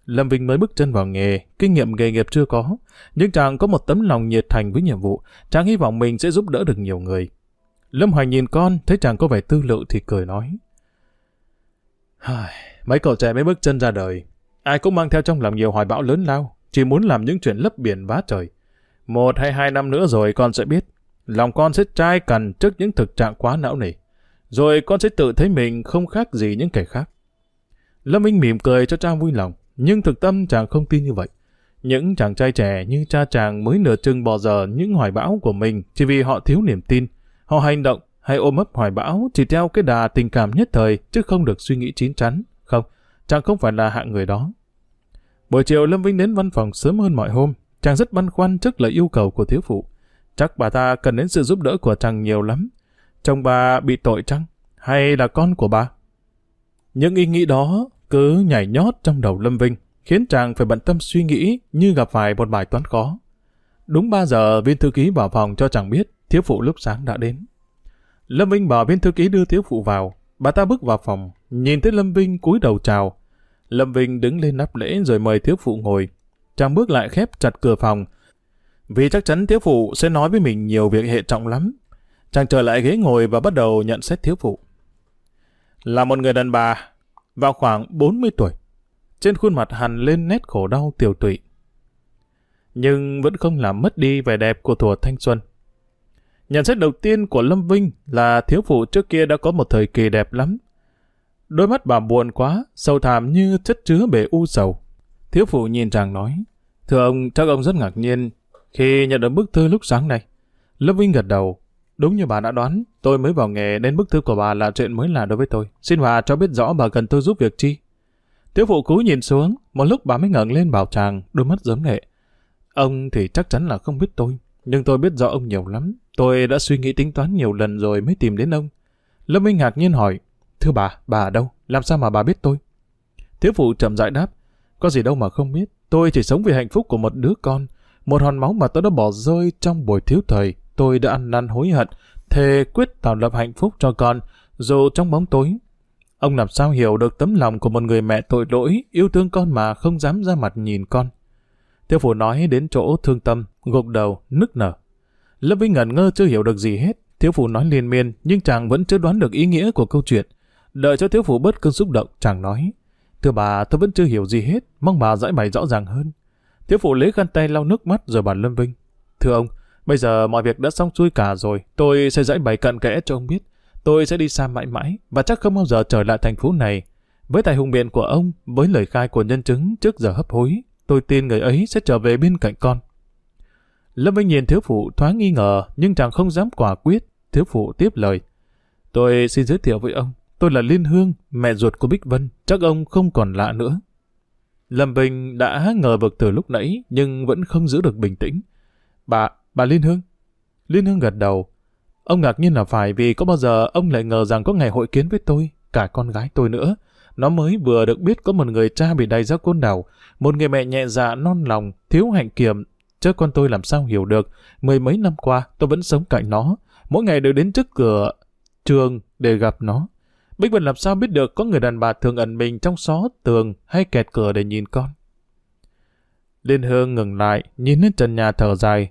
Lâm Vinh mới bước chân vào nghề, kinh nghiệm nghề nghiệp chưa có, nhưng chàng có một tấm lòng nhiệt thành với nhiệm vụ, chàng hy vọng mình sẽ giúp đỡ được nhiều người. Lâm Hoài nhìn con, thấy chàng có vẻ tư lự thì cười nói. Mấy cậu trẻ mới bước chân ra đời, ai cũng mang theo trong lòng nhiều hoài bão lớn lao, chỉ muốn làm những chuyện lấp biển vá trời. Một hay hai năm nữa rồi con sẽ biết, lòng con sẽ trai cằn trước những thực trạng quá não nề. Rồi con sẽ tự thấy mình không khác gì những kẻ khác. Lâm Minh mỉm cười cho cha vui lòng, nhưng thực tâm chàng không tin như vậy. Những chàng trai trẻ như cha chàng mới nửa chừng bỏ giờ những hoài bão của mình chỉ vì họ thiếu niềm tin. Họ hành động hay ôm ấp hoài bão chỉ theo cái đà tình cảm nhất thời chứ không được suy nghĩ chín chắn. Không, chàng không phải là hạng người đó. Buổi chiều Lâm Vinh đến văn phòng sớm hơn mọi hôm. Chàng rất băn khoăn trước lời yêu cầu của thiếu phụ. Chắc bà ta cần đến sự giúp đỡ của chàng nhiều lắm. Chồng bà bị tội chăng? Hay là con của bà? Những ý nghĩ đó cứ nhảy nhót trong đầu Lâm Vinh, khiến chàng phải bận tâm suy nghĩ như gặp phải một bài toán khó. Đúng 3 giờ viên thư ký vào phòng cho chàng biết thiếu phụ lúc sáng đã đến. Lâm Vinh bảo viên thư ký đưa thiếu phụ vào, bà ta bước vào phòng, nhìn thấy Lâm Vinh cúi đầu chào. Lâm Vinh đứng lên nắp lễ rồi mời thiếu phụ ngồi. Chàng bước lại khép chặt cửa phòng, vì chắc chắn thiếu phụ sẽ nói với mình nhiều việc hệ trọng lắm. Chàng trở lại ghế ngồi và bắt đầu nhận xét thiếu phụ. Là một người đàn bà, vào khoảng 40 tuổi. Trên khuôn mặt hằn lên nét khổ đau tiểu tụy. Nhưng vẫn không làm mất đi vẻ đẹp của tuổi thanh xuân. Nhận xét đầu tiên của Lâm Vinh là thiếu phụ trước kia đã có một thời kỳ đẹp lắm. Đôi mắt bà buồn quá, sâu thẳm như chất chứa bể u sầu. Thiếu phụ nhìn chàng nói, Thưa ông, chắc ông rất ngạc nhiên khi nhận được bức thư lúc sáng nay. Lâm Vinh gật đầu. Đúng như bà đã đoán, tôi mới vào nghề nên bức thư của bà là chuyện mới lạ đối với tôi. Xin bà cho biết rõ bà cần tôi giúp việc chi. Thiếu phụ cúi nhìn xuống, một lúc bà mới ngẩng lên bảo chàng, đôi mắt giấm nghệ. Ông thì chắc chắn là không biết tôi, nhưng tôi biết rõ ông nhiều lắm. Tôi đã suy nghĩ tính toán nhiều lần rồi mới tìm đến ông. Lâm Minh ngạc nhiên hỏi, thưa bà, bà ở đâu? Làm sao mà bà biết tôi? Thiếu phụ chậm rãi đáp, có gì đâu mà không biết. Tôi chỉ sống vì hạnh phúc của một đứa con, một hòn máu mà tôi đã bỏ rơi trong buổi thiếu thời. Tôi đã ăn năn hối hận, thề quyết tạo lập hạnh phúc cho con, dù trong bóng tối. Ông làm sao hiểu được tấm lòng của một người mẹ tội lỗi, yêu thương con mà không dám ra mặt nhìn con. Tiêu phủ nói đến chỗ thương tâm, gục đầu, nức nở. Lâm Vinh ngẩn ngơ chưa hiểu được gì hết. Thiếu phụ nói liên miên, nhưng chàng vẫn chưa đoán được ý nghĩa của câu chuyện. Đợi cho thiếu phụ bớt cơn xúc động, chàng nói. Thưa bà, tôi vẫn chưa hiểu gì hết, mong bà giải bày rõ ràng hơn. Thiếu phụ lấy khăn tay lau nước mắt rồi bàn Lâm Vinh. Thưa ông, bây giờ mọi việc đã xong xuôi cả rồi, tôi sẽ giải bày cận kẽ cho ông biết. Tôi sẽ đi xa mãi mãi, và chắc không bao giờ trở lại thành phố này. Với tài hùng biện của ông, với lời khai của nhân chứng trước giờ hấp hối, tôi tin người ấy sẽ trở về bên cạnh con. Lâm Vinh nhìn thiếu phụ thoáng nghi ngờ, nhưng chàng không dám quả quyết. Thiếu phụ tiếp lời. Tôi xin giới thiệu với ông, tôi là Liên Hương, mẹ ruột của Bích Vân, chắc ông không còn lạ nữa. Lâm Bình đã ngờ vực từ lúc nãy, nhưng vẫn không giữ được bình tĩnh. Bà, bà Liên Hương. Liên Hương gật đầu. Ông ngạc nhiên là phải vì có bao giờ ông lại ngờ rằng có ngày hội kiến với tôi, cả con gái tôi nữa. Nó mới vừa được biết có một người cha bị đầy ra côn đảo, một người mẹ nhẹ dạ non lòng, thiếu hạnh kiểm. Chứ con tôi làm sao hiểu được, mười mấy năm qua tôi vẫn sống cạnh nó, mỗi ngày đều đến trước cửa trường để gặp nó. Bích Vân làm sao biết được có người đàn bà thường ẩn mình trong xó tường hay kẹt cửa để nhìn con. Liên Hương ngừng lại, nhìn lên trần nhà thở dài.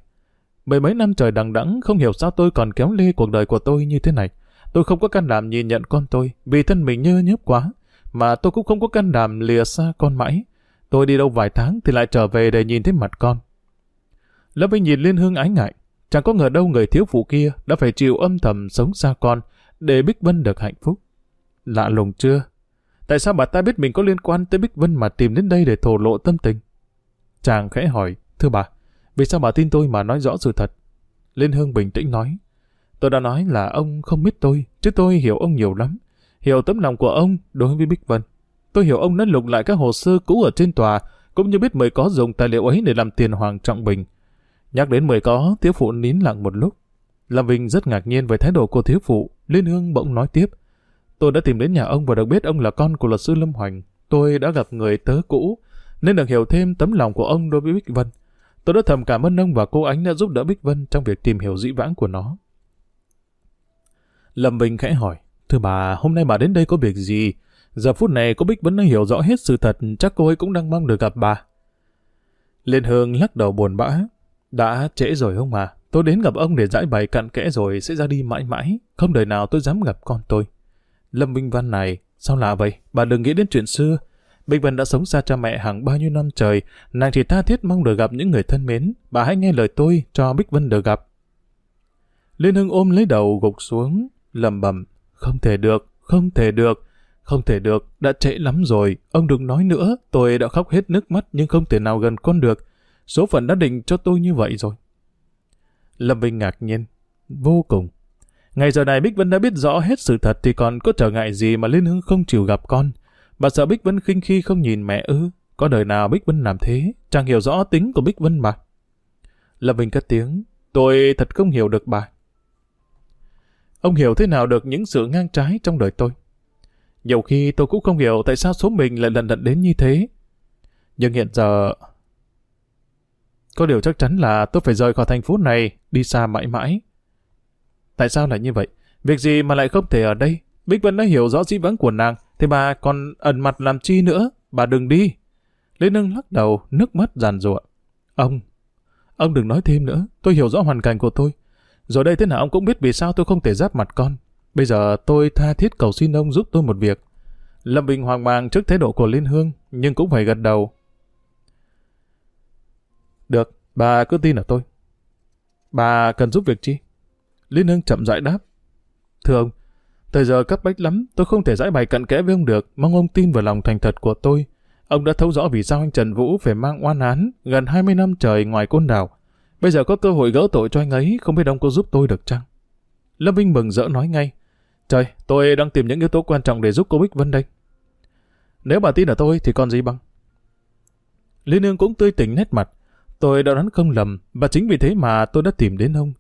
Mười mấy năm trời đằng đẵng không hiểu sao tôi còn kéo lê cuộc đời của tôi như thế này. Tôi không có can đảm nhìn nhận con tôi, vì thân mình nhơ nhớp quá. Mà tôi cũng không có can đảm lìa xa con mãi. Tôi đi đâu vài tháng thì lại trở về để nhìn thấy mặt con. Lâm Vinh nhìn Liên Hương ái ngại. Chẳng có ngờ đâu người thiếu phụ kia đã phải chịu âm thầm sống xa con để Bích Vân được hạnh phúc. Lạ lùng chưa? Tại sao bà ta biết mình có liên quan tới Bích Vân mà tìm đến đây để thổ lộ tâm tình? Chàng khẽ hỏi, thưa bà, vì sao bà tin tôi mà nói rõ sự thật? Liên Hương bình tĩnh nói, tôi đã nói là ông không biết tôi, chứ tôi hiểu ông nhiều lắm. Hiểu tấm lòng của ông đối với Bích Vân. Tôi hiểu ông đã lục lại các hồ sơ cũ ở trên tòa, cũng như biết mười có dùng tài liệu ấy để làm tiền Hoàng Trọng Bình. Nhắc đến mười có, thiếu phụ nín lặng một lúc. Lâm Vinh rất ngạc nhiên về thái độ của thiếu phụ, Liên Hương bỗng nói tiếp. Tôi đã tìm đến nhà ông và được biết ông là con của luật sư Lâm Hoành. Tôi đã gặp người tớ cũ, nên được hiểu thêm tấm lòng của ông đối với Bích Vân. Tôi đã thầm cảm ơn ông và cô ánh đã giúp đỡ Bích Vân trong việc tìm hiểu dĩ vãng của nó. Lâm Bình khẽ hỏi, Thưa bà, hôm nay bà đến đây có việc gì? Giờ phút này cô Bích Vân đã hiểu rõ hết sự thật, chắc cô ấy cũng đang mong được gặp bà. Liên Hương lắc đầu buồn bã. Đã trễ rồi không mà, tôi đến gặp ông để giải bày cặn kẽ rồi sẽ ra đi mãi mãi, không đời nào tôi dám gặp con tôi. Lâm bình Văn này, sao lạ vậy? Bà đừng nghĩ đến chuyện xưa. Bích Vân đã sống xa cha mẹ hàng bao nhiêu năm trời, nàng chỉ tha thiết mong được gặp những người thân mến. Bà hãy nghe lời tôi, cho Bích Vân được gặp. Liên Hưng ôm lấy đầu gục xuống, lầm bầm không thể được, không thể được, không thể được, đã trễ lắm rồi, ông đừng nói nữa, tôi đã khóc hết nước mắt nhưng không thể nào gần con được. Số phận đã định cho tôi như vậy rồi. Lâm Vinh ngạc nhiên, vô cùng. Ngày giờ này Bích Vân đã biết rõ hết sự thật thì còn có trở ngại gì mà Liên Hương không chịu gặp con. Bà sợ Bích Vân khinh khi không nhìn mẹ ư. Có đời nào Bích Vân làm thế, chẳng hiểu rõ tính của Bích Vân mà. Lâm bình cất tiếng, tôi thật không hiểu được bà. Ông hiểu thế nào được những sự ngang trái trong đời tôi? Nhiều khi tôi cũng không hiểu tại sao số mình lại lần lần đến như thế. Nhưng hiện giờ... Có điều chắc chắn là tôi phải rời khỏi thành phố này, đi xa mãi mãi. Tại sao lại như vậy? Việc gì mà lại không thể ở đây? Bích Vân đã hiểu rõ dĩ vắng của nàng, thì bà còn ẩn mặt làm chi nữa? Bà đừng đi. Lê Nâng lắc đầu, nước mắt giàn ruộng. Ông, ông đừng nói thêm nữa, tôi hiểu rõ hoàn cảnh của tôi. Rồi đây thế nào ông cũng biết vì sao tôi không thể giáp mặt con. Bây giờ tôi tha thiết cầu xin ông giúp tôi một việc. Lâm Bình hoang mang trước thái độ của Liên Hương, nhưng cũng phải gật đầu. Được, bà cứ tin ở tôi. Bà cần giúp việc chi? Liên Hương chậm rãi đáp. Thưa ông, thời giờ cấp bách lắm, tôi không thể giải bày cận kẽ với ông được, mong ông tin vào lòng thành thật của tôi. Ông đã thấu rõ vì sao anh Trần Vũ phải mang oan án gần 20 năm trời ngoài côn đảo. Bây giờ có cơ hội gỡ tội cho anh ấy, không biết ông có giúp tôi được chăng? Lâm Vinh mừng rỡ nói ngay. Trời, tôi đang tìm những yếu tố quan trọng để giúp cô Bích Vân đây. Nếu bà tin ở tôi thì còn gì bằng? Liên Nương cũng tươi tỉnh nét mặt. Tôi đã đoán không lầm, và chính vì thế mà tôi đã tìm đến ông.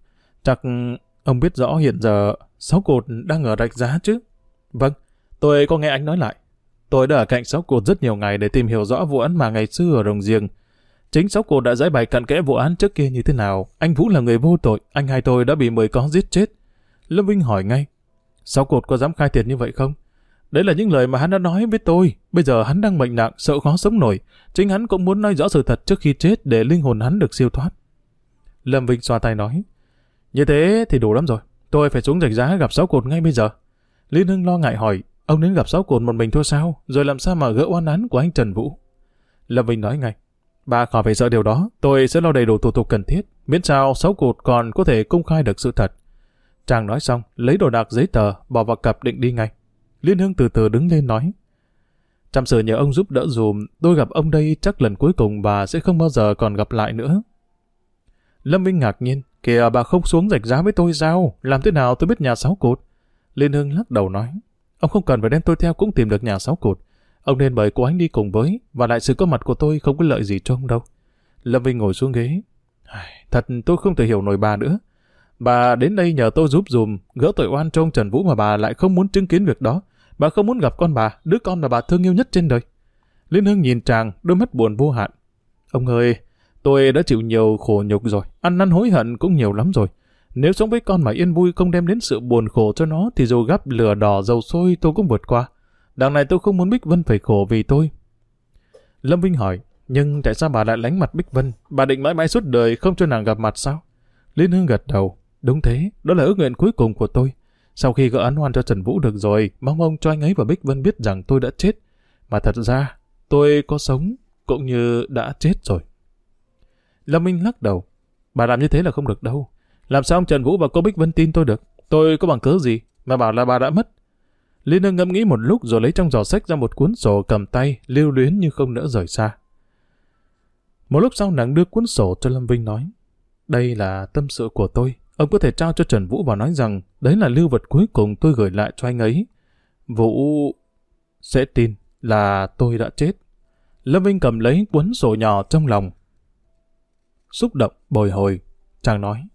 Chắc ông biết rõ hiện giờ sáu cột đang ở rạch giá chứ? Vâng, tôi có nghe anh nói lại. Tôi đã ở cạnh sáu cột rất nhiều ngày để tìm hiểu rõ vụ án mà ngày xưa ở rồng Giềng. Chính sáu cột đã giải bày cặn kẽ vụ án trước kia như thế nào. Anh Vũ là người vô tội, anh hai tôi đã bị mười có giết chết. Lâm Vinh hỏi ngay, sáu cột có dám khai thiệt như vậy không? Đấy là những lời mà hắn đã nói với tôi. Bây giờ hắn đang bệnh nặng, sợ khó sống nổi. Chính hắn cũng muốn nói rõ sự thật trước khi chết để linh hồn hắn được siêu thoát. Lâm Vinh xoa tay nói, như thế thì đủ lắm rồi. Tôi phải xuống rạch giá gặp sáu cột ngay bây giờ. Liên Hưng lo ngại hỏi, ông đến gặp sáu cột một mình thôi sao? Rồi làm sao mà gỡ oan án của anh Trần Vũ? Lâm Vinh nói ngay, bà khỏi phải sợ điều đó. Tôi sẽ lo đầy đủ thủ tục cần thiết. Miễn sao sáu cột còn có thể công khai được sự thật. Chàng nói xong, lấy đồ đạc giấy tờ, bỏ vào cặp định đi ngay. Liên Hương từ từ đứng lên nói. Chăm sự nhờ ông giúp đỡ dùm, tôi gặp ông đây chắc lần cuối cùng bà sẽ không bao giờ còn gặp lại nữa. Lâm vinh ngạc nhiên, kìa bà không xuống rạch giá với tôi sao? Làm thế nào tôi biết nhà sáu cột? Liên Hương lắc đầu nói, ông không cần phải đem tôi theo cũng tìm được nhà sáu cột. Ông nên mời cô ánh đi cùng với, và lại sự có mặt của tôi không có lợi gì cho ông đâu. Lâm Vinh ngồi xuống ghế. Thật tôi không thể hiểu nổi bà nữa. Bà đến đây nhờ tôi giúp dùm, gỡ tội oan cho ông Trần Vũ mà bà lại không muốn chứng kiến việc đó. Bà không muốn gặp con bà, đứa con mà bà thương yêu nhất trên đời. Liên Hương nhìn chàng, đôi mắt buồn vô hạn. Ông ơi, tôi đã chịu nhiều khổ nhục rồi, ăn năn hối hận cũng nhiều lắm rồi. Nếu sống với con mà yên vui không đem đến sự buồn khổ cho nó thì dù gắp lửa đỏ dầu sôi tôi cũng vượt qua. Đằng này tôi không muốn Bích Vân phải khổ vì tôi. Lâm Vinh hỏi, nhưng tại sao bà lại lánh mặt Bích Vân? Bà định mãi mãi suốt đời không cho nàng gặp mặt sao? Liên Hương gật đầu. Đúng thế, đó là ước nguyện cuối cùng của tôi. Sau khi gỡ án hoan cho Trần Vũ được rồi, mong ông cho anh ấy và Bích Vân biết rằng tôi đã chết. Mà thật ra, tôi có sống, cũng như đã chết rồi. Lâm Minh lắc đầu. Bà làm như thế là không được đâu. Làm sao ông Trần Vũ và cô Bích Vân tin tôi được? Tôi có bằng cớ gì mà bảo là bà đã mất? Liên Hương ngẫm nghĩ một lúc rồi lấy trong giỏ sách ra một cuốn sổ cầm tay, lưu luyến nhưng không nỡ rời xa. Một lúc sau nàng đưa cuốn sổ cho Lâm Vinh nói. Đây là tâm sự của tôi. Ông có thể trao cho Trần Vũ và nói rằng đấy là lưu vật cuối cùng tôi gửi lại cho anh ấy. Vũ sẽ tin là tôi đã chết. Lâm Vinh cầm lấy cuốn sổ nhỏ trong lòng. Xúc động, bồi hồi, chàng nói.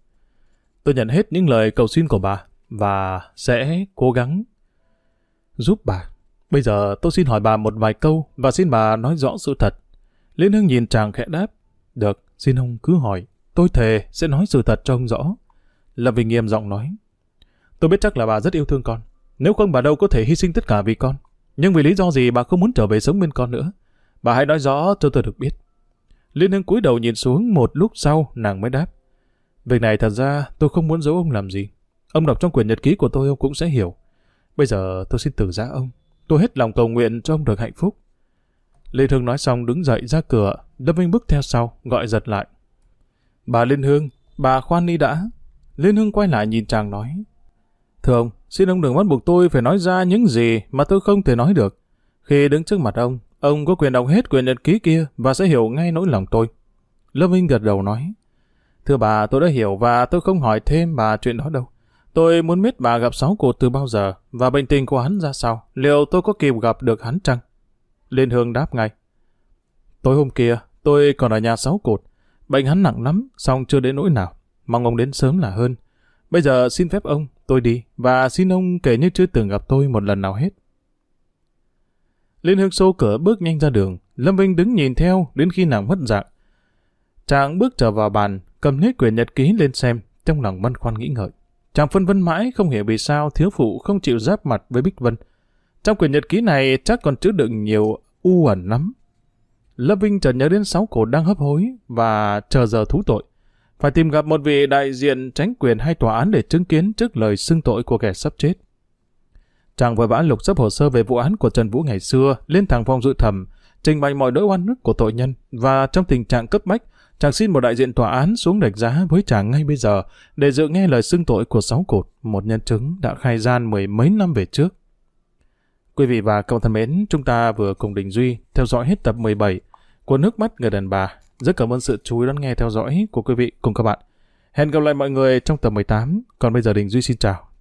Tôi nhận hết những lời cầu xin của bà và sẽ cố gắng giúp bà. Bây giờ tôi xin hỏi bà một vài câu và xin bà nói rõ sự thật. Liên Hương nhìn chàng khẽ đáp. Được, xin ông cứ hỏi. Tôi thề sẽ nói sự thật cho ông rõ. Lâm Vinh nghiêm giọng nói. Tôi biết chắc là bà rất yêu thương con. Nếu không bà đâu có thể hy sinh tất cả vì con. Nhưng vì lý do gì bà không muốn trở về sống bên con nữa. Bà hãy nói rõ cho tôi được biết. Liên Hương cúi đầu nhìn xuống một lúc sau nàng mới đáp. Việc này thật ra tôi không muốn giấu ông làm gì. Ông đọc trong quyển nhật ký của tôi ông cũng sẽ hiểu. Bây giờ tôi xin từ giã ông. Tôi hết lòng cầu nguyện cho ông được hạnh phúc. Lê Thương nói xong đứng dậy ra cửa. Lâm Vinh bước theo sau, gọi giật lại. Bà Liên Hương, bà khoan đi đã. Liên Hương quay lại nhìn chàng nói. Thưa ông, xin ông đừng bắt buộc tôi phải nói ra những gì mà tôi không thể nói được. Khi đứng trước mặt ông, ông có quyền đọc hết quyền nhật ký kia và sẽ hiểu ngay nỗi lòng tôi. Lâm Vinh gật đầu nói. Thưa bà, tôi đã hiểu và tôi không hỏi thêm bà chuyện đó đâu. Tôi muốn biết bà gặp sáu cột từ bao giờ và bệnh tình của hắn ra sao. Liệu tôi có kịp gặp được hắn chăng? Liên Hương đáp ngay. Tối hôm kia, tôi còn ở nhà sáu cột. Bệnh hắn nặng lắm, song chưa đến nỗi nào. Mong ông đến sớm là hơn. Bây giờ xin phép ông, tôi đi, và xin ông kể như chưa từng gặp tôi một lần nào hết. Liên Hương xô cửa bước nhanh ra đường, Lâm Vinh đứng nhìn theo đến khi nàng mất dạng. Chàng bước trở vào bàn, cầm hết quyển nhật ký lên xem, trong lòng băn khoăn nghĩ ngợi. Chàng phân vân mãi không hiểu vì sao thiếu phụ không chịu giáp mặt với Bích Vân. Trong quyển nhật ký này chắc còn chứa đựng nhiều u ẩn lắm. Lâm Vinh chợt nhớ đến sáu cổ đang hấp hối và chờ giờ thú tội. Phải tìm gặp một vị đại diện tránh quyền hay tòa án để chứng kiến trước lời xưng tội của kẻ sắp chết. Chàng vội vã lục sắp hồ sơ về vụ án của Trần Vũ ngày xưa lên thẳng phòng dự thẩm, trình bày mọi nỗi oan ức của tội nhân và trong tình trạng cấp bách, chàng xin một đại diện tòa án xuống đánh giá với chàng ngay bây giờ để dự nghe lời xưng tội của sáu cột, một nhân chứng đã khai gian mười mấy năm về trước. Quý vị và các bạn thân mến, chúng ta vừa cùng Đình Duy theo dõi hết tập 17 của Nước mắt người đàn bà. Rất cảm ơn sự chú ý đón nghe theo dõi của quý vị cùng các bạn. Hẹn gặp lại mọi người trong tập 18. Còn bây giờ Đình Duy xin chào.